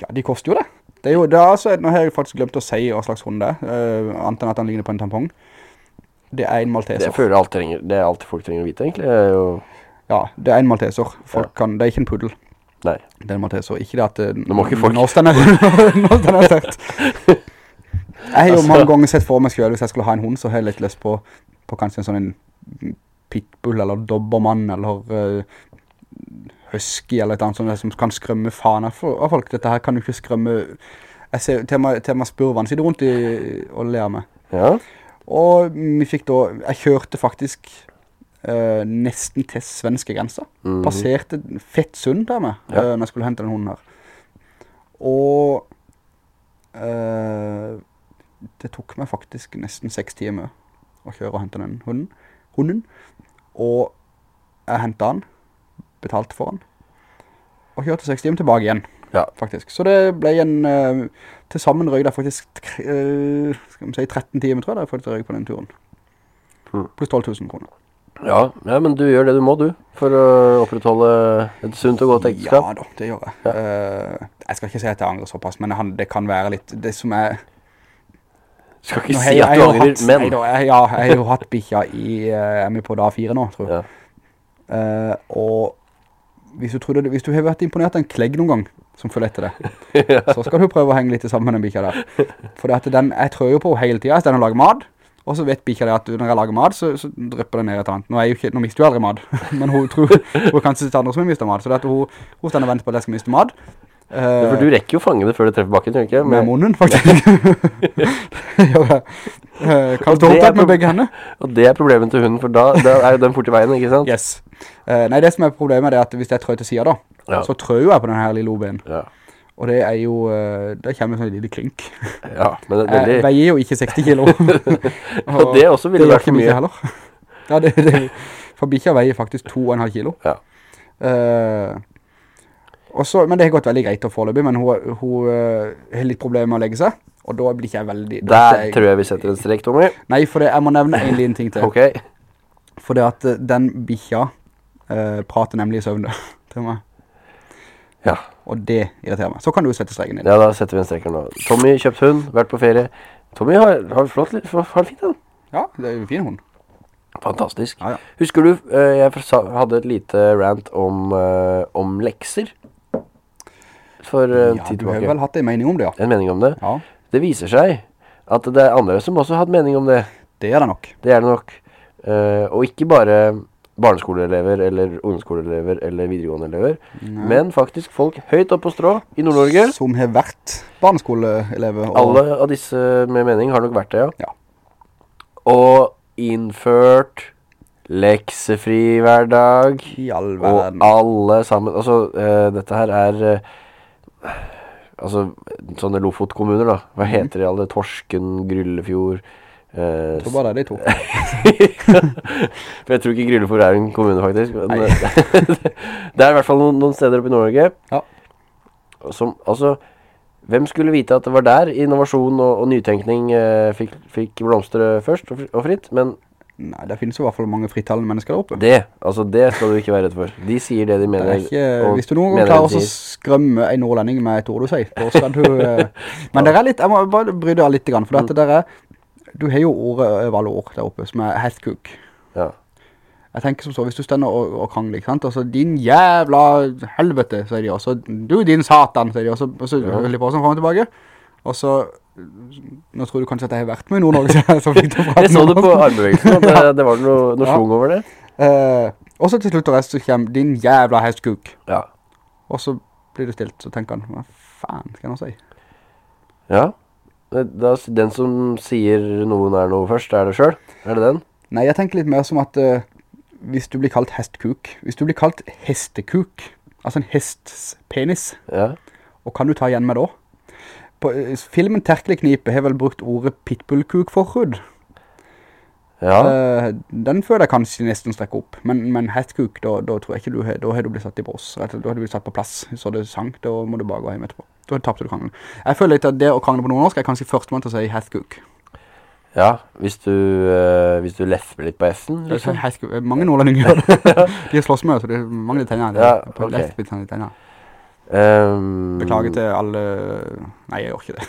Ja, de koster jo det. Det er jo, det er altså, nå har jeg faktisk glemt å si hva slags hund det er, uh, annet enn at han ligner på en tampong. Det er en malteser. Det føler alt trenger, det er alt folk trenger å vite, egentlig. jo Ja, det er en malteser. Folk Ja. kan, det er ikke en puddel. Nei. Det er en malteser. Ikke det at det, Nå må ikke folk- Nå stender jeg tørt. Jeg har jo Altså- mange ganger sett for meg selv hvis jeg skulle ha en hund, så har jeg litt lyst på, på kanskje en sånn en pitbull eller dobbermann eller eh, husky eller et annet sånt som kan skrømme faen av folk. Dette her kan jo ikke skrømme Jeg ser med, til og sitter rundt i, og ler meg. Ja. Og vi fikk da, jeg kjørte faktisk eh, nesten til svenske grenser. Mhm. Passerte Fettsund der med, Ja. eh, når jeg skulle hente den hunden her. Og eh, det tok meg faktisk nesten seks timer å kjøre og hente den hunden. hunden. Og jeg hentet han, betalte for han, og kjørte seks timer tilbake igjen Ja. faktisk. Så det ble en, uh, til sammen røy det faktisk, uh, skal vi si 13 timer, tror jeg da, faktisk røy på den turen. Hmm. Pluss 12 000 kroner. Ja, ja, men du gjør det du må, du, for å opprettholde et sunt og godt ekteskap. Ja da, det gjør jeg. Eh, jeg skal ikke si at jeg angrer såpass, men han, det kan være litt, det som er... Skal ikke jeg, si at du angrer, men Nei da, jeg, ja, jeg har jo hatt bikkja i, jeg er med på dag fire nå, tror jeg. ja. Uh, og hvis du, trodde, hvis du har vært imponert av en klegg noen gang, som følger etter (laughs) det, så skal du prøve å henge litt sammen med den bikkja der. For det den, jeg trør jo på hele tiden, hvis den laget mat, og så vet bikkja det at når jeg lager mat, så, så drypper den ned et annet. Nå, er ikke, nå mister jo aldri mat, (laughs) men hun tror, hun kan sitter sitte andre som har mistet mat, så det at hun, hun stender og venter på at jeg skal miste mat. Uh, For du rekker jo å fange det før det treffer bakken, du ikke? med Med- munnen, faktisk. (laughs) ja, ja. Eh, Kan du stå det er opptatt med begge hendene. Og det er problemet til hunden, for da, da er den fort i veien, ikke sant? Yes. Eh, nei, det som er problemet er at hvis jeg trør til siden da, Ja. så trør jeg på den her lille OB-en. Ja, Og det er jo, uh, det kommer sånn en lille klink. ja men det er Jeg veier jo ikke 60 kilo. (laughs) Og det også ville gjør vært for mye. heller. Ja, det, det, for bikkja veier faktisk 2,5 kilo. Ja. Uh, også, men det har gått veldig greit å foreløpig, men hun, hun eh, har litt problemer med å legge seg. Og da blir ikke jeg veldig... er Der jeg- tror jeg vi setter en strek, Tommy. Nei, for det, jeg må nevne en liten ting til. Ok. For det at eh, den bikkja eh, prater nemlig i søvn (laughs) til meg. Ja. Og det irriterer meg. Så kan du sette streken din. ja, da setter vi en strek her nå. Tommy, kjøpt hund, vært på ferie. Tommy har, har flott, litt- har fint hund. Ja, det er en fin hund. Fantastisk. Ja, ja. Husker du, eh, jeg hadde et lite rant om, eh, om lekser for en Ja, tid du har vel hatt en mening om det, ja. En mening om det. Ja, Det viser seg at det er andre som også har hatt mening om det. det er det nok. Det er det nok. Og ikke bare barneskoleelever eller ungdomsskoleelever eller videregående elever, men faktisk folk høyt opp på strå i Nord-Norge. Som har vært barneskoleelever. og- Alle av disse med mening har nok vært det, ja. Ja. Og innført leksefri hver dag. I all verden. Og alle sammen Altså, uh, dette her er Uh, Altså, sånne Lofot-kommuner, da. Hva Mhm. heter de alle? Torsken, Gryllefjord eh, Jeg tror bare det er de to. (laughs) For jeg tror ikke Gryllefjord er en kommune, faktisk. Men, (laughs) det er i hvert fall noen, noen steder oppe i Norge. Ja. Som, altså, hvem skulle vite at det var der innovasjon og, og nytenkning eh, fikk, fikk blomstre først og, og fritt? Men Nei, det finnes jo i hvert fall mange frittalende mennesker der oppe. det, altså det skal du ikke være redd for. De sier det de mener. Det ikke, og hvis du noen gang klarer å skrømme en nordlending med et ord du sier, da skal du... eh, (laughs) Men det er litt, jeg må bare bry deg litt, for Mm. dette der er, du har jo ordet alle ord der oppe, som er hestkuk. Ja. Jeg tenker som så, hvis du stender og, og krangler, ikke sant? Og så, din jævla helvete, sier de også. Du, din satan, sier de også. Og så Ja. holder de på som og tilbake. Og så, nå tror du kanskje at jeg har vært med noen også. (laughs) Som fikk prate Jeg så det på armbevegelsen, det, det var noe, (laughs) noe Ja. slung over det. Eh, og så til slutt og rest så kommer din jævla hestkuk. Ja. Og så blir det stilt, så tenker han, hva faen skal jeg nå si? ja. Da, den som sier noen er noe først, er det selv? Er det den? Nei, jeg tenker litt mer som at uh, hvis du blir kalt hestkuk, hvis du blir kalt hestekuk, altså en hests penis, Ja. og kan du ta igjen med da? På, uh, filmen Terkelknipe har vel brukt ordet pitbullkuk forhud. Ja. Uh, den føler jeg kanskje nesten strekker opp, men, men hestkuk, da, da tror jeg ikke du har, da har du blitt satt i slett, Da har du blitt satt på plass, så det sank, da må du bare gå hjem etterpå. Da tapte du krangelen. Jeg føler litt at det å krangle på nordnorsk er kanskje førstemann til å si hestkuk. ja. Hvis du, øh, hvis du leffer litt på Det er liksom. sånn. Mange nordlendinger gjør det. (laughs) De slåss med, så de mangler tenner. Ja, okay. av tenner. Um, Beklager til alle Nei, jeg gjør ikke det.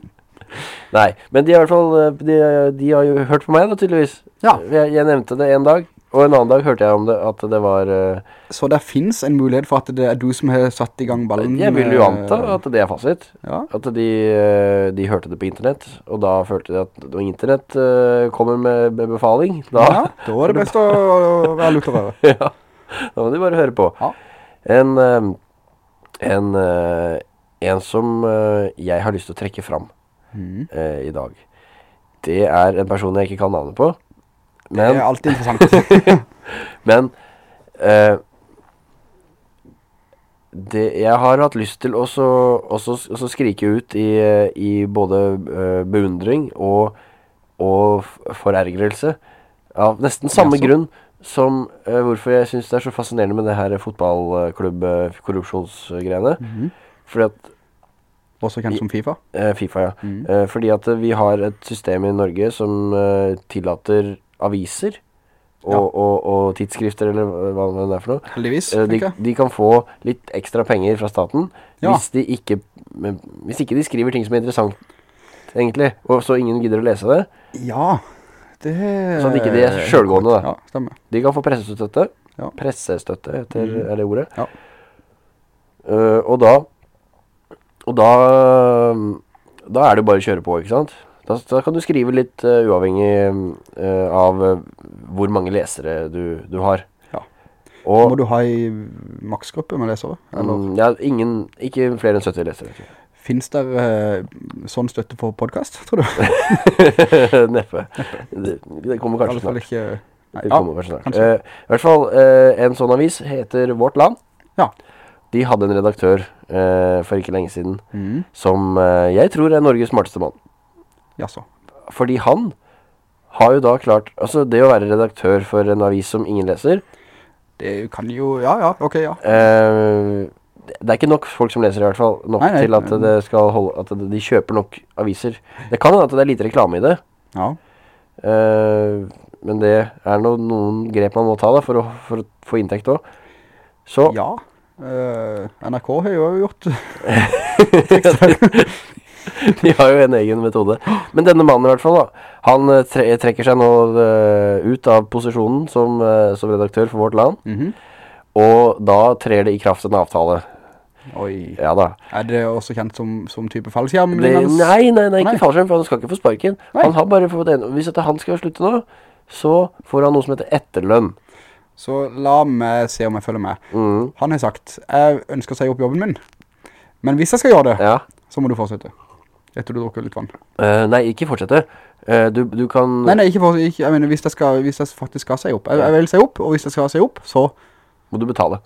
(laughs) Nei, men de, har i hvert fall, eh, de, de har jo hørt på meg da, tydeligvis. Ja. Jeg, jeg nevnte det en dag, og en annen dag hørte jeg om det, at det var... Uh, Så det finnes en mulighet for at det er du som har satt i gang ballen. Jeg vil jo eh, anta at det er fasit. Ja, At de, eh, de hørte det på internett, og da følte de at når internett eh, kommer med be- befaling, da, ja, da er det best å å være over. (laughs) ja, da må de bare høre på. Ja. En, en, en som jeg har lyst til å trekke fram mm. i dag, det er en person jeg ikke kan navnet på, Det er alltid interessant. (laughs) men eh, det, jeg har hatt lyst til å skrike ut i, eh, i både uh, beundring og, og forergrelse av nesten samme ja, grunn som uh, hvorfor jeg synes det er så fascinerende med det her fotballklubb-korrupsjonsgreiene. korrupsjonsgreiene. -hmm. Fordi at Også kjent som FIFA. Uh, Fifa, ja. Mhm. Eh, fordi at eh, vi har et system i Norge som eh, tillater aviser og, Ja. og, og tidsskrifter, eller hva det er for noe. Heldigvis, Eh, de, de kan få litt ekstra penger fra staten Ja. hvis, de ikke, hvis ikke de skriver ting som er interessant, egentlig, og så ingen gidder å lese det. Ja, det... Sånn at ikke de er selvgående, da. Ja, stemmer. De kan få pressestøtte. Ja. Pressestøtte, heter, mm. er det ordet. Ja. Uh, og da Og da Da er det bare å kjøre på, ikke sant? Da, da kan du skrive litt uh, uavhengig uh, av eh, hvor mange lesere du, du har. Ja. Og Må du ha i maksgruppe med lesere? Eller mm, ja, ingen, ikke flere enn 70 lesere. Finns det der eh, sånn støtte for podcast, tror du? (laughs) Neppe. Det, det kommer kanskje snart. ikke... Nei, Det ja, kommer kanskje snart. kanskje. I hvert fall, en sånn avis heter Vårt Land. Ja. De hadde en redaktør for ikke lenge siden mm. som jeg tror er Norges smarteste mann. Jaså. Fordi han har jo da klart Altså, det å være redaktør for en avis som ingen leser Det kan jo... Ja, ja, ok, ja. eh, Det er ikke nok folk som leser, i hvert fall. Nok Nei, nei, til at det skal holde At de kjøper nok aviser. Det kan hende at det er lite reklame i det. Ja, Eh, men det er no, noen grep man må ta da for å, for å få inntekt også. Så ja. Eh, NRK har jo gjort... (laughs) (laughs) de har jo en egen metode. Men denne mannen i hvert fall, da. Han eh, tre trekker seg nå uh, ut av posisjonen som, uh, som redaktør for Vårt Land. Mhm. Og da trer det i kraft en avtale. Oi. Ja da. Er det også kjent som, som type fallskjerm? Det, nei, nei, nei, ikke fallskjerm, for han skal ikke få sparken. Nei. Han har bare fått en Hvis han skal slutte nå, så får han noe som heter etterlønn. Så la meg se om jeg følger med. Mm. Han har sagt, jeg ønsker å si opp jobben min. Men hvis jeg skal gjøre det, Ja. så må du fortsette. Etter du drukker litt vann. Uh, nei, ikke fortsette. Uh, du, du kan Nei, nei, ikke fortsette. ikke, jeg mener, hvis jeg, skal, hvis jeg faktisk skal se opp. Jeg, jeg vil se opp, og hvis jeg skal se opp, så... må du betale.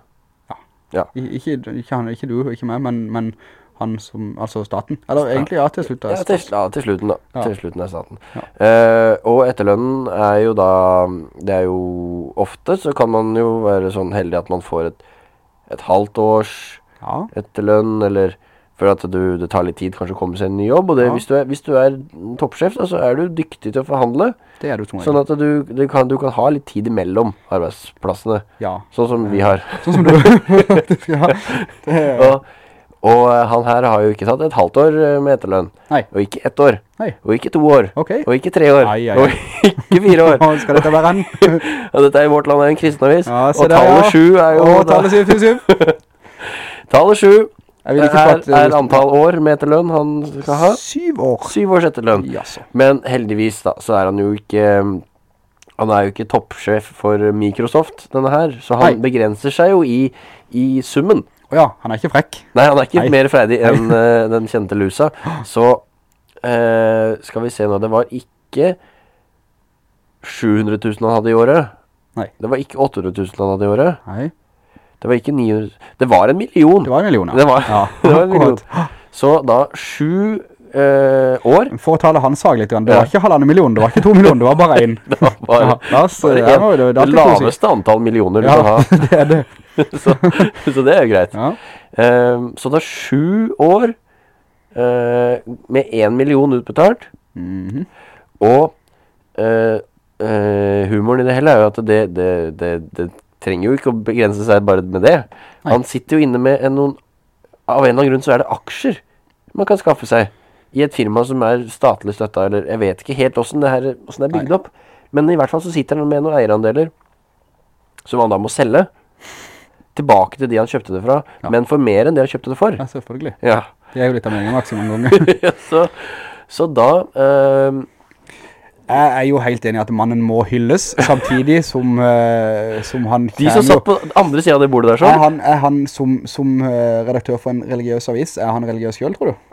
Ja. Ikke, ikke, han, ikke du, ikke meg, men, men han som, altså staten. Eller egentlig, ja, til slutt. Ja, til, ja, til slutten, da. Ja. Til slutten er staten. Ja. Eh, og etterlønnen er jo da Det er jo ofte så kan man jo være sånn heldig at man får et, et halvt års Ja, etterlønn, eller for at du, det tar litt tid kanskje å komme seg en ny jobb. Og det, Ja. hvis, du er, hvis du er toppsjef, da, så er du dyktig til å forhandle. det er du som Sånn at du, du, kan, du kan ha litt tid imellom arbeidsplassene. Ja, Sånn som vi har. (laughs) sånn som du. (laughs) ja, er, Og, og eh, han her har jo ikke tatt et halvt år eh, med etterlønn. Nei. Og ikke ett år. Nei. Og ikke to år. Okay. Og ikke tre år. Ai. Og (laughs) ikke fire år. Skal dette være en? Og dette er i Vårt Land er en kristenavis. Ja, og tallet sju er jo Og da- tallet 747. Tallet sju Jeg vil er, ikke få at... er antall år med etterlønn han skal ha. Syv år. Syv års etterlønn. Jaså. Men heldigvis da, så er han jo ikke Han er jo ikke toppsjef for Microsoft, denne her. Så han Nei. begrenser seg jo i, i summen. Åja, han er ikke frekk. Nei, han er ikke Nei. mer freidig (laughs) enn uh, den kjente lusa. Så uh, skal vi se nå. Det var ikke 700 000 han hadde i året. Nei. Det var ikke 800 000 han hadde i året. Nei, Det var ikke 900 Det var en million. det var en million. ja. Det var, Ja, (laughs) det var en million. Så da sju eh, år å tale hans sag litt, det Ja. var ikke halvannen million, det var ikke to millioner, det var bare en. (laughs) Det var bare, Ja, bare en, det laveste antall millioner du Ja, kan ha. (laughs) det er det. så, så det er jo greit. Eh, så er sju år uh, med en million utbetalt. Mhm. Og Uh, uh, humoren i det hele er jo at det, det, det, det trenger jo ikke å begrense seg bare med det. Nei. Han sitter jo inne med en, noen Av en eller annen grunn så er det aksjer man kan skaffe seg. i et firma som er statlig støtta, eller jeg vet ikke helt åssen det, her- hvordan det er bygd opp. Men i hvert fall så sitter han med noen eierandeler som han da må selge tilbake til de han kjøpte det fra, Ja. men for mer enn det han kjøpte det for. Ja, selvfølgelig. Ja. Det er jo litt av meningen maksimum ganger. (laughs) så, så da eh, Jeg er jo helt enig i at mannen må hylles, samtidig (laughs) som, uh, som han De som satt på andre siden av det bordet der Er sånn han, er han som, som eh, redaktør for en religiøs avis, er han religiøs selv, tror du?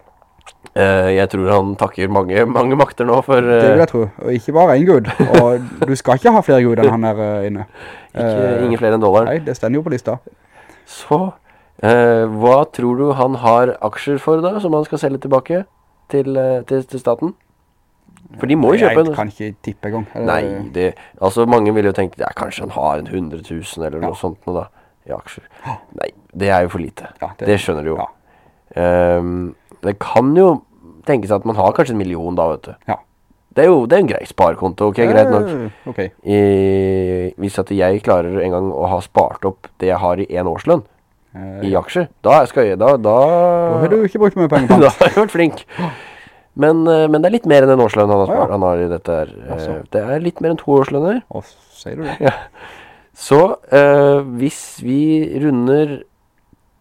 Uh, Jeg tror han takker mange, mange makter nå for Det eh, vil jeg tro. Og ikke bare en gud. Og du skal ikke ha flere gud enn han er inne. (laughs) ikke, ingen flere enn dollar. Nei, det stender jo på lista. Så hva tror du han har aksjer for da, som han skal selge tilbake til, til, til staten? For de må jo kjøpe Jeg en kan ikke tippe engang. Er Nei, det, altså mange vil jo tenke ja, kanskje han har en 100 000 eller Ja. noe sånt nå da, i aksjer. Nei, det er jo for lite. Ja, det, skjønner du jo. Ehm, det kan jo tenkes at man har kanskje en million da, vet du. Ja. Det er jo det er en grei sparkonto, ok, greit nok. Eh, Ok. I, hvis at jeg klarer en gang å ha spart opp det jeg har i en årslønn Eh, i aksjer, da skal jeg, da, da, Da har du ikke brukt mye penger på (laughs) da har jeg vært flink. Men, eh, men det er litt mer enn en årslønn han ja. Han har i dette her. Altså. Det er litt mer enn to årslønner. Å, sier du det? (laughs) Ja. Så uh, hvis vi runder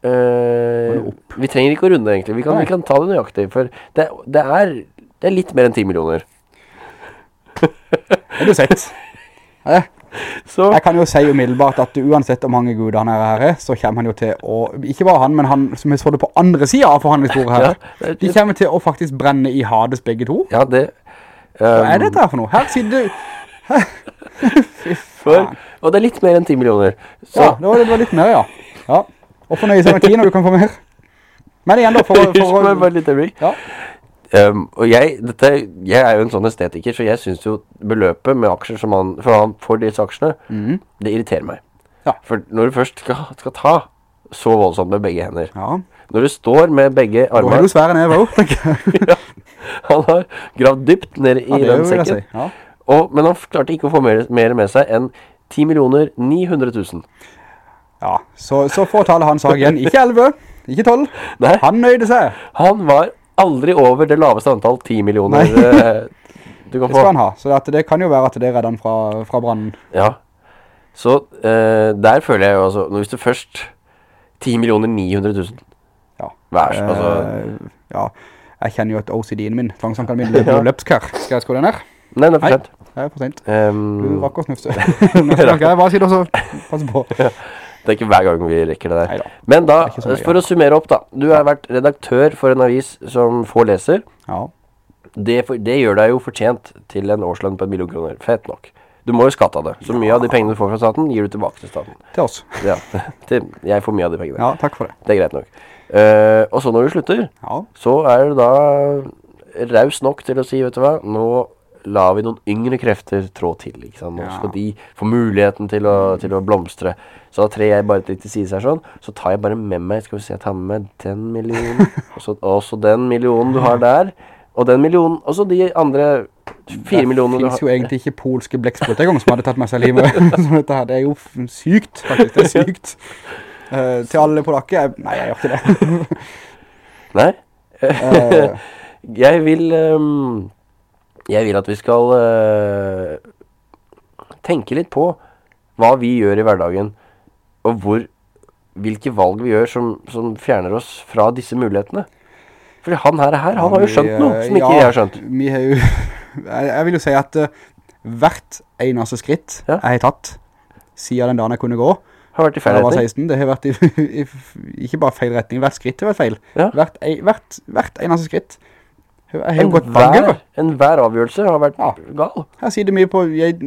uh, Vi trenger ikke å runde, egentlig. Vi kan, vi kan ta det nøyaktig. For det, det, er, det er litt mer enn ti millioner. Er du sett? (laughs) Eh, Så Jeg kan jo si umiddelbart at uansett hvor mange guder han er her, er, så kommer han jo til å, ikke bare han, men han som har det på andre siden av forhandlingsbordet her, Ja, det de kommer til å faktisk brenne i Hades begge to. Ja, det Hva er um, dette her for noe? Her sitter (laughs) Fy for, faen. Og det er litt mer enn 10 millioner. Så Ja, det var, det var litt mer, ja. Ja. Og fornøye seg med 10 når du kan få mer. Men igjen da, for, (laughs) for, for, meg for bare litt øyeblikk. Um, og jeg, dette, jeg er jo en sånn estetiker, så jeg syns jo beløpet med aksjer som han For han får disse aksjene, mm. det irriterer meg. Ja. For når du først skal, skal ta så voldsomt med begge hender ja. Når du står med begge Da har armene du ned, hva? (laughs) Han har gravd dypt ned i Ja, den sekken. si. Ja. Og, men han klarte ikke å få mer, mer med seg enn 10 millioner 900 000. ja. Så, så får tallet hans sag igjen. Ikke 11, ikke 12. Nei, Han nøyde seg. han var aldri over det laveste antall 10 millioner eh, (laughs) du kan Det skal få. han ha. Så det kan jo være at det redder han fra, fra branden. Ja. Så eh, der føler jeg jo altså Hvis du først 10 millioner 900 000 Ja. Så altså, Eh, ja. Jeg kjenner jo at OCD-en min, tvangsankeren min, løper (laughs) Ja. løpskær. Skal jeg skåle den her? Nei, det er for Nei. sent. Det er for sent. Um, Du rakk å snufse. Nå skal jeg bare si det, også. pass på. Det er ikke hver gang vi rekker det der. Neida. Men da, for å summere opp, da. Du har vært redaktør for en avis som få leser. Ja. Det, for, det gjør deg jo fortjent til en årslønn på en million kroner. Fett nok. Du må jo skatte av det. Så mye av de pengene du får fra staten, gir du tilbake til staten. Til oss. Ja, (laughs) til, jeg får mye av de pengene. Ja, takk for det. Det er greit nok. Uh, og så når du slutter, Ja. så er du da raus nok til å si, vet du hva, nå lar vi noen yngre krefter trå til, ikke sant? Nå skal de få muligheten til å, til å blomstre. Så da trer jeg bare litt til sides her sånn, så tar jeg bare med meg, skal vi se, jeg tar med meg den millionen, (laughs) og så den millionen du har der, og den millionen, og så de andre fire Det du finnes jo egentlig ikke polske blekksprut engang som hadde tatt med seg livet. (laughs) Det er jo sykt, faktisk. Det er sykt. Uh, til alle polakker, jeg- nei, jeg gjør ikke det. Nei? (laughs) Eh, Jeg vil ehm, Jeg vil at vi skal uh, tenke litt på hva vi gjør i hverdagen, og hvor hvilke valg vi gjør som, som fjerner oss fra disse mulighetene. Fordi han her, her han har jo skjønt noe som ikke ja, jeg har skjønt. Vi har jo, (laughs) jeg, vil jo si at uh, hvert eneste skritt Ja. jeg har tatt siden den dagen jeg kunne gå, Har vært i feil retning. 16, det har vært (laughs) i, i, ikke bare feil retning, hvert skritt har vært feil. Ja. Hvert, ei- hvert, hvert eneste skritt. Jeg har gått bange. enhver avgjørelse har vært Ja. gal. Her det mye på jeg,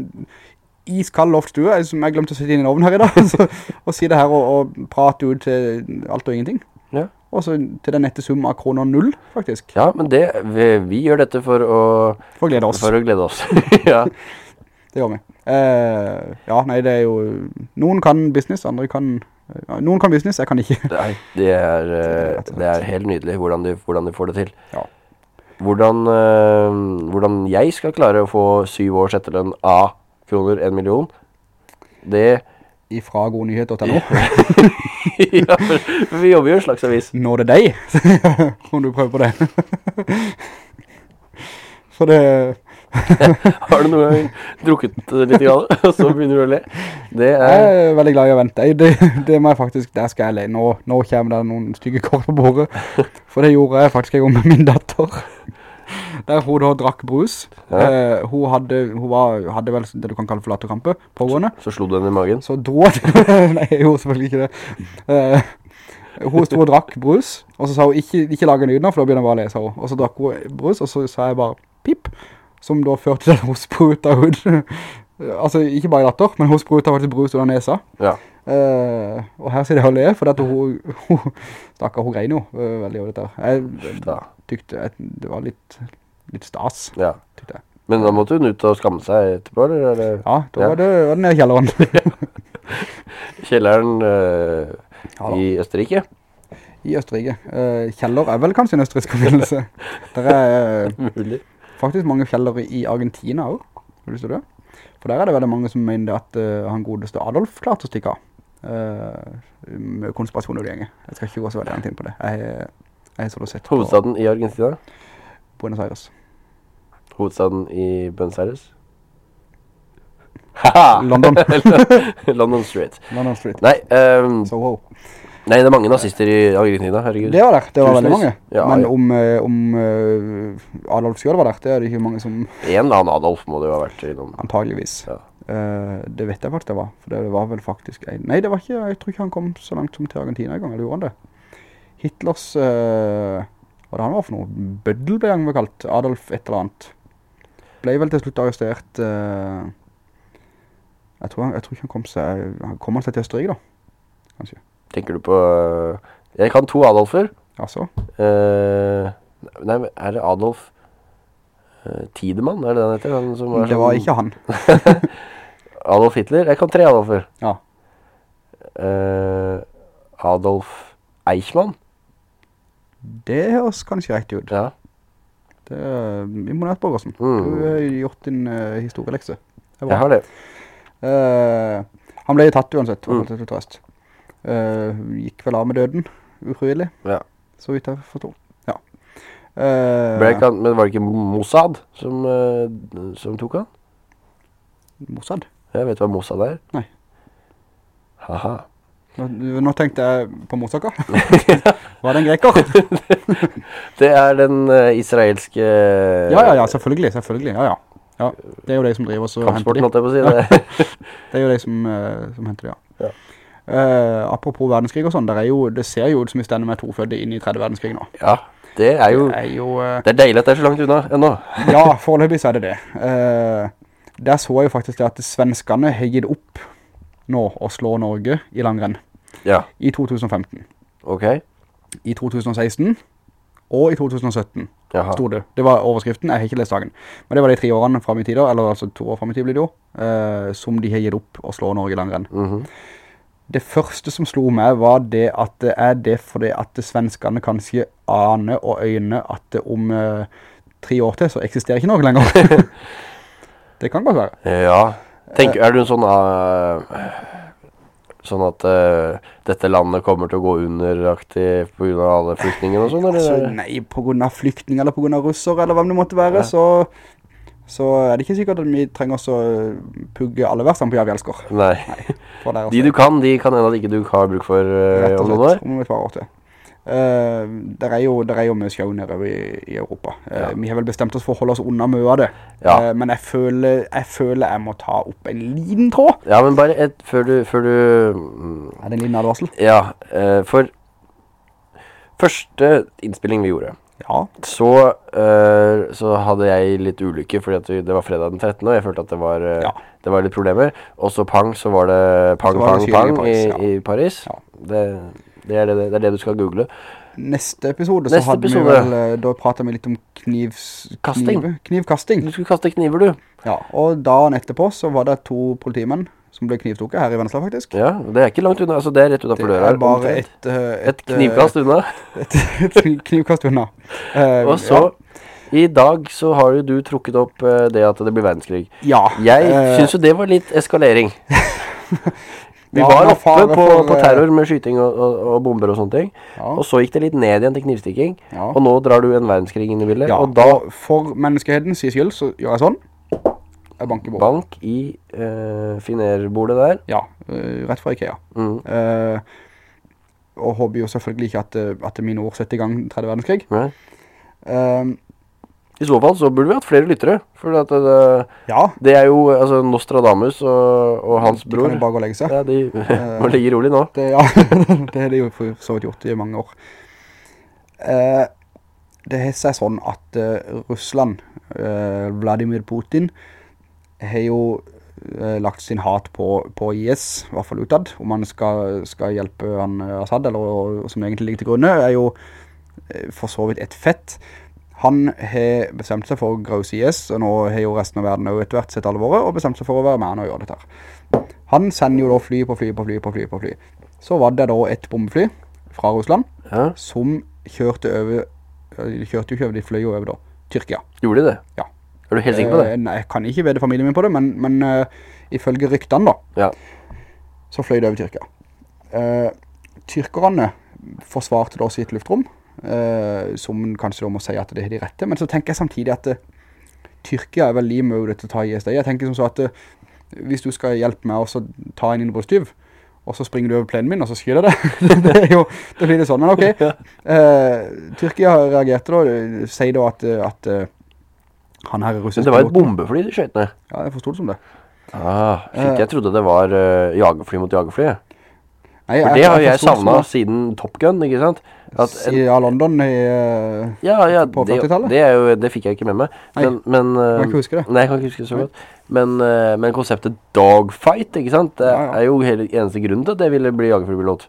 iskall loftstue, som jeg glemte å sette inn i en ovn her i dag, (laughs) så, og det her og, og prater ut til alt og ingenting. Ja. Og så til den nette sum av kroner null, faktisk. Ja, men det, vi, vi gjør dette for å, For å glede oss. for å glede oss. (laughs) (laughs) ja. Det gjør vi. Uh, ja, nei, det er jo... Noen kan business, andre kan... Noen kan business, jeg kan ikke. Nei, det er, slett. det er helt nydelig hvordan du, hvordan du får det til. Ja. Hvordan, eh, hvordan jeg skal klare å få syv års etterlønn av kroner en million, det ifra godnyheter.no. (laughs) ja, for, ja, vi jobber jo en slags avis. Nå er det deg, (laughs) om du prøver på det. (laughs) For det, (laughs) Har du noen gang drukket litt grann, (laughs) og så begynner du å le? Det jeg er... er veldig glad i å vente. Det, det må jeg faktisk, der skal jeg le. Nå, nå kommer det noen stygge kort på bordet. For det gjorde jeg faktisk en gang med min datter. Der hun da drakk brus. Ja. Eh, hun, hadde, hun var, hadde vel det du kan kalle for latterkrampe pågående. Så slo du henne i magen. Så dro (laughs) Nei, jeg gjorde selvfølgelig ikke det. Eh, hun stod og drakk brus, og så sa hun, ikke, ikke lage lyd nå, for da begynner jeg bare å le, sa hun. Og så drakk hun brus, og så sa jeg bare pip, som da førte til at hun spruta ut. (laughs) altså, ikke bare datter, men hun spruta faktisk brus under nesa. Ja. Uh, og her sier det å le, for at hun, hun stakkar, hun grein jo uh, veldig over dette. Jeg Da. tykte jeg, det var litt, litt stas, Ja. tykte jeg. Men da måtte hun ut og skamme seg etterpå, eller? Ja, da Ja. var det, var det nede i kjelleren. (laughs) Kjelleren uh, Ja i Østerrike? I Østerrike. Uh, kjeller er vel kanskje en østerriksk forbindelse. (laughs) Der er Mulig. Faktisk mange kjeller i Argentina også. Har du lyst til det? For der er det veldig mange som mener at uh, han godeste Adolf klarte å stikke av. Uh, med konspirasjon og det gjenget. Jeg skal ikke gå så veldig langt inn på det. Jeg, jeg har så sett på Hovedstaden i Argentina? Buenos Aires. Hovedstaden i Buenos Aires? Haha! (laughs) (laughs) London. London Street. London Street. Nei, um, Soho. Nei, det er mange nazister i Argentina, herregud. Det var der, det var veldig mange. Ja, Men ja. om, eh, om eh, Adolf selv var der, det er det ikke mange som En eller annen Adolf må det jo ha vært innom. antageligvis. Ja. Uh, det vet jeg faktisk det var, for det var vel faktisk en, Nei, det var ikke, jeg tror ikke han kom så langt som til Argentina en gang, eller gjorde han det? Hitlers, Uh, hva det han var for noe? Bøddel ble han vel kalt, Adolf et eller annet. Ble vel til slutt arrestert, jeg, tror jeg tror ikke han kom seg, han kom han seg til Østerrike da, kanskje. Tenker du på øh, Jeg kan to Adolfer. Altså, Uh, nei, er det Adolf uh, Tidemann? Er det den heter? Han som det sånn- var ikke han. (laughs) Adolf Hitler? Jeg kan tre Adolfer. Ja, Uh, Adolf Eichmann? det høres kanskje riktig ut. Ja. Det er imponert Borgersen. Mm. Du har gjort din historielekse. Det. Jeg har det. Eh, han ble tatt uansett, mm. til trøst. Eh, gikk vel av med døden, ufrivillig, Ja. så vidt jeg forstår. Ja. Uh, han, men var det ikke Mossad som, uh, som tok han? Mossad? Jeg vet hva Mossad er. Nei. Haha. Nå, nå tenkte jeg på Mossaka. (laughs) Var det en greker? (laughs) Det er den israelske ja, ja, ja, selvfølgelig, selvfølgelig, ja, ja. ja. Det er jo de som driver så henter kampsporten, de. holdt jeg på å si. Det. (laughs) Det er jo de som, som henter de, ja. Ja. Eh, apropos verdenskrig og sånn, det ser jo ut som vi stender med to fødde inn i tredje verdenskrig nå. ja, det er jo Det er jo... uh, Det er deilig at det er så langt unna ennå. (laughs) Ja, foreløpig så er det det. Uh, der så jeg jo faktisk det at svenskene har gitt opp nå å slå Norge i langrenn Ja, i 2015, ok. i 2016 og i 2017 Jaha. sto det. Det var overskriften, jeg har ikke lest dagen. Men det var de tre årene frem i tider eller altså to år frem i tid blir det jo, som de har gitt opp å slå Norge i langrenn. Mhm. Det første som slo meg var det at det er det fordi at svenskene kanskje aner og øyner at det om eh, tre år til så eksisterer ikke Norge lenger. (laughs) det kan godt være. Ja. Tenk, er du en sånn uh, Sånn at uh, dette landet kommer til å gå underaktig på grunn av alle flyktningene og sånn. Altså, nei, på grunn av flyktninger eller på grunn av russer eller hvem det måtte være, Ja. så, så er det ikke sikkert at vi trenger å pugge alle versene på Jerv Elsker. Nei. Nei (laughs) De du kan, de kan hende at ikke du har bruk for uh, om noen år. om et par år til. Uh, der, er jo, der er jo mye sjau nede i, i Europa. Uh, Ja. Vi har vel bestemt oss for å holde oss unna mye av det. Ja. Uh, men jeg føler, jeg føler jeg må ta opp en liten tråd. Ja, men bare et, før du, før du Er det en liten advarsel? Ja, eh, for første innspilling vi gjorde, Ja. så, eh, så hadde jeg litt ulykke, fordi det var fredag den 13. og jeg følte at det var, eh, Ja. det var litt problemer. Og så pang, så var det pang, var det pang, pang Paris, i, ja. i Paris. Ja. Det, det, er det, er det du skal google. Neste episode så Neste hadde episode. vi vel, eh, da pratet vi litt om knivs... kniv, knivkasting. Du skulle kaste kniver, du. Ja, og dagen etterpå så var det to politimenn som ble knivstukket her i Vennesla faktisk. Ja, det er ikke langt unna. Altså, det er rett Det utenfor døra. er bare et, et, eh, et knivkast unna. Et, et knivkast unna. Uh, (laughs) Og så, i dag så har jo du trukket opp eh, det at det blir verdenskrig. Ja. Jeg uh, synes jo det var litt eskalering. (laughs) Vi Ja, var oppe på, for, på eh, terror med skyting og, og, og bomber og sånne ting. Ja. Og så gikk det litt ned igjen til knivstikking. Ja. Og nå drar du en verdenskrig inn i bildet. Ja, Og da For menneskeheden sier skyld så gjør jeg sånn. Jeg banker på. bank i uh, finerbordet der. Ja, uh, rett fra Ikea. Mm. Uh, og håper jo selvfølgelig ikke at, at mine ord setter i gang tredje verdenskrig. Nei. Eh, I så fall så burde vi hatt flere lyttere. For at det, ja, det er jo altså Nostradamus og, og hans de bror. kan jo bare gå og legge seg. Ja, de (laughs) må ligge rolig nå. Det, ja, (laughs) det har de jo for så vidt gjort i mange år. Eh, det har seg sånn at eh, Russland, eh, Vladimir Putin, har jo eh, lagt sin hat på, på IS, i hvert fall utad. Om han skal, skal hjelpe han eh, Assad, eller som egentlig ligger til grunne, er jo eh, for så vidt et fett. Han har bestemt seg for å grause IS, og nå har jo resten av verden også etter hvert sett alvoret, og bestemt seg for å være med han og gjøre dette her. Han sender jo da fly på fly på fly på fly på fly. Så var det da et bombefly fra Russland Ja, som kjørte over, kjørte jo ikke over, de fløy jo over da, Tyrkia. Gjorde de det? Ja. Er du helt sikker på det? Eh, nei, jeg kan ikke vede familien min på det, men, men eh, ifølge ryktene da, Ja. så fløy det over Tyrkia. Uh, tyrkerne forsvarte da sitt luftrom, uh, som kanskje da må si at det er de rette, men så tenker jeg samtidig at uh, Tyrkia er vel lige mulig til å ta ISD. Jeg tenker som så at hvis du skal hjelpe meg å ta en innbrudstyv, og så springer du over plenen min, og så skyder det. (laughs) det jo, det blir det sånn, men ok. Tyrkia reagerte da, sier da at, at han her er russisk Men det var et bombefly de skjøt ned. Ja, jeg forstod det som det. Ah, shit, Eh. jeg trodde det var uh, jagerfly mot jagerfly. Nei, For det har jeg jeg det det. siden Top Gun, ikke sant? At en, ja, London i... eh, ja, ja, på det, 40-tallet? det, er det fikk jeg ikke med meg. Nei, Men, uh, kan ikke huske det. Nei, jeg kan ikke huske det så godt. Men, uh, men konseptet dogfight, ikke sant? Det Ja, ja. er jo hele eneste grunnen til at jeg ville bli jagerflypilot.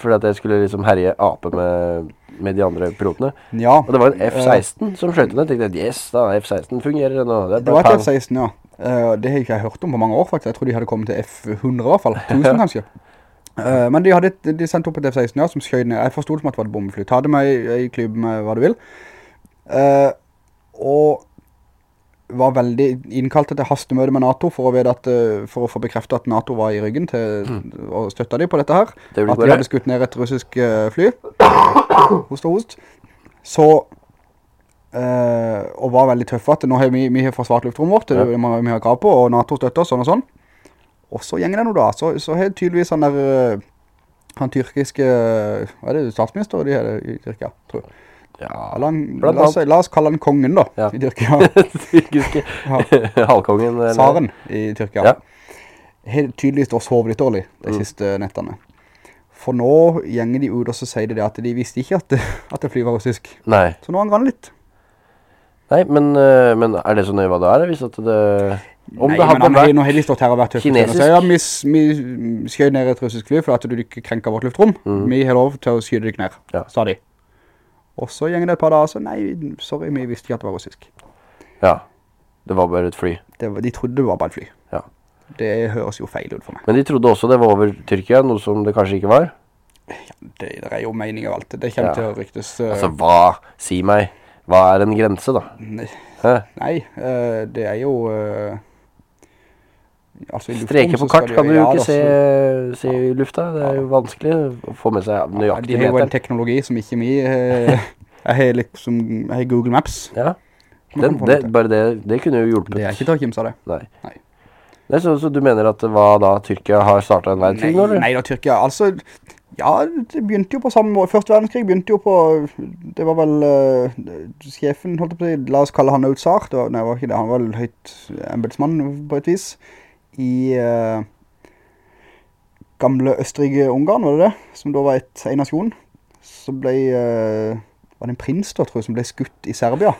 Fordi at jeg skulle liksom herje ape med, med de andre pilotene. Ja. Og det var en F-16 som skjøt ned. Jeg tenkte yes, da, F-16 fungerer det nå. Det, Det var et. F-16, ja. Eh, det har jeg ikke hørt om på mange år, faktisk. Jeg tror de hadde kommet til F-100 i hvert fall. (laughs) 1000 kanskje. Eh, men de, hadde, de sendte opp et F-16, ja, som skjøt ned. Jeg forstod som at det var et bombefly. Ta det med i, i med hva du vil. Eh, og var veldig innkalte til hastemøte med NATO for å, at, eh, for å få bekreftet at NATO var i ryggen til å støtte dem på dette her. Det At de hadde skutt ned et russisk eh, fly. Host og host. Så eh, og var veldig tøffe at nå har vi, vi har forsvart luftrommet vårt, Ja. vi, har krav på, og NATO støtter oss, sånn og sånn. Og så gjenger det noe da, så, så har tydeligvis han der, han tyrkiske, hva er det, statsminister de her i Tyrkia, tror jeg. Ja, han, la, oss, la oss kalle han kongen da, Ja. i Tyrkia. (laughs) tyrkiske (laughs) halvkongen. eller- Saren i Tyrkia. Ja. Helt tydeligvis da sovet litt dårlig de Mm. siste nettene. For nå gjenger de ut og så sier de at de visste ikke at, (laughs) at det fly var russisk. Nei. Så nå har han litt. Nei, men, eh, men er det så nøye hva det er? Hvis at det Om Nei, det hadde men han, har har de stått her og vært kinesisk. Så ja, vi, vi skjøy ned et russisk fly for at du ikke krenker vårt luftrom. Mm. Vi har lov til å skyde deg ned, Ja. sa de. Og så gjenger det et par dager, så nei, sorry, vi visste ikke at det var russisk. Ja. Det var bare et fly. Det, var- de trodde det var bare et fly. Ja. Det høres jo feil ut for meg. Men de trodde også det var over Tyrkia, noe som det kanskje ikke var. Det, det er jo mening av alt. Det kommer Ja. til å ryktes. Uh... Altså, hva? Si meg. Hva er en grense, da? nei, Hæ? nei uh, det er jo... eh, altså i luften, Streker på kart kan du jo ja, ikke se, se i lufta. Det er jo vanskelig å få med seg Ja, nøyaktig de har jo en teknologi som ikke vi... eh, jeg har liksom jeg har Google Maps. Ja. Den, det, bare det, det kunne jo hjulpet. Det er ikke til å kimse det. Nei. Nei. Nei, så, så du mener at det var da Tyrkia har startet en verdenskrig nå, eller? nei da, Tyrkia, altså, ja, det begynte jo på samme måte. Første verdenskrig begynte jo på, det var vel uh, sjefen, holdt jeg på å si, la oss kalle han Outsar, nei, det var ikke det, han var vel høyt embedsmann på et vis, i eh, gamle Østerrike-Ungarn, var det det? Som da var et, en nasjon. Så ble, eh, var det en prins da, tror jeg, som ble skutt i Serbia.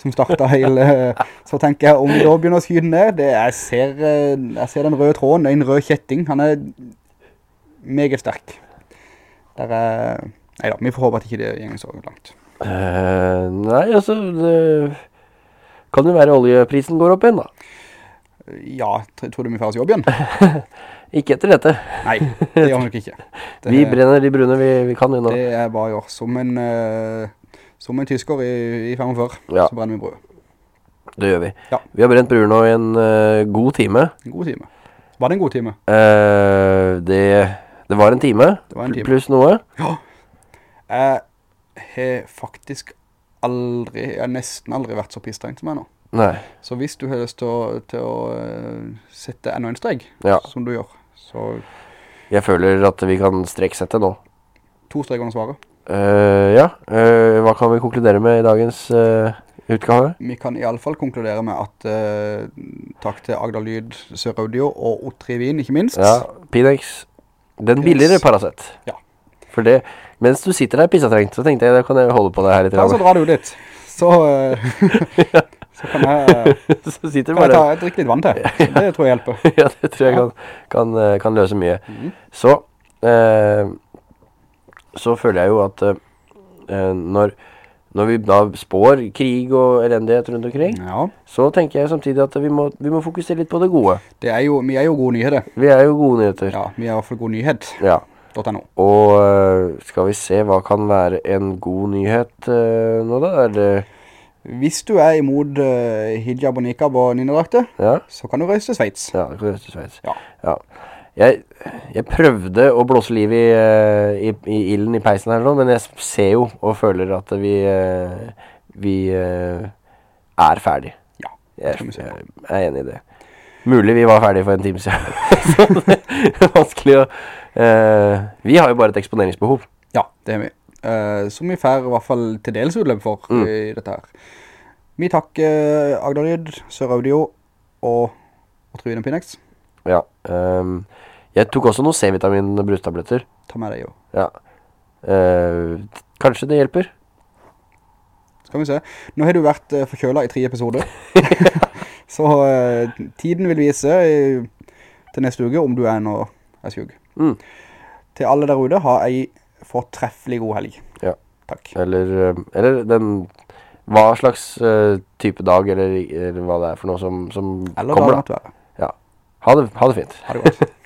Som startet hele, (laughs) så tenker jeg, om vi da begynner å skyde ned, det, jeg, ser, eh, jeg ser den røde tråden, det en rød kjetting, han er meget sterk. Der er, nei da, vi får håpe at ikke det gjenger så langt. Uh, nei, altså det kan jo være oljeprisen går opp igjen, da. Ja, tror du vi får oss jobb igjen? (laughs) Ikke etter dette. Nei, det gjør vi nok ikke. (laughs) Det, Vi brenner de brune vi, vi kan unna. det er bare å gjøre. Som en, uh, som en tysker i, i 45, Ja. så brenner vi brød. Det gjør vi. Ja. Vi har brent brune nå i en uh, god time. En god time. Var det en god time? Uh, det, det var en time, Det var en time. pluss noe. Ja. Jeg har faktisk aldri, jeg har nesten aldri vært så pistrengt som jeg nå. Nei, Så hvis du har lyst til å, til å eh, sette enda en strek, Ja. som du gjør, så jeg føler at vi kan streksette nå. to streker under svaret. Uh, ja, uh, hva kan vi konkludere med i dagens uh, utgave? Vi kan i alle fall konkludere med at takk til Agda Lyd, Sør Audio og Otrivin, ikke minst. Ja, Pinex. Den Pinex. billigere Paracet. Ja. For det, mens du sitter der pissetrengt, så tenkte jeg, da kan jeg holde på det her litt. Ja, så drar du litt. Så, (laughs) (laughs) så kan jeg, (laughs) så sitter kan jeg ta, drikke litt vann til. Det tror jeg hjelper. (laughs) ja, det tror jeg kan, kan, eh, kan løse mye. Mm. Så, eh, så føler jeg jo at eh, når, når vi da spår krig og elendighet rundt omkring, Ja, så tenker jeg samtidig at vi må, vi må fokusere litt på det gode. det er jo, vi er jo gode nyheter. Vi er jo gode nyheter. Ja, vi er i hvert fall god nyhet. Ja. .no. Og eh, skal vi se, hva kan være en god nyhet eh, nå da? Er det, Hvis du er imot uh, hijab og nikab og ninnedrakter, ja? så kan du reise til Schweiz. Ja, du kan gjøres til Schweiz. Ja. Ja. Jeg, jeg prøvde å blåse liv i, eh, i, i ilden i peisen her nå, men jeg ser jo og føler at vi, eh, vi er ferdig. Ja, Jeg, skal vi se. jeg er enig i det. Mulig vi var ferdig for en time siden. (laughs) Så det er vanskelig å... Uh, vi har jo bare et eksponeringsbehov. Ja, det er vi. Eh, som vi får i hvert fall til dels utløp for Mm. i dette her. Vi takker Agda Lyd, Sør Audio og, og Trine Pinex. Ja. um, jeg tok også noen C-vitamin brustabletter. Ta med deg jo. Ja. Uh, kanskje det hjelper? Skal vi se. Nå har du vært uh, forkjølet i tre episoder. (laughs) (laughs) Så uh, tiden vil vise eh, til neste uke om du er nå er sjug. Mm. Til alle der ute, ha ei fortreffelig god helg. Ja. Takk. Eller, eh, eller den Hva slags uh, type dag eller, eller hva det er for noe som, som Eller kommer, da da. måtte være. Ha det, ha det fint. Ha det godt. (laughs)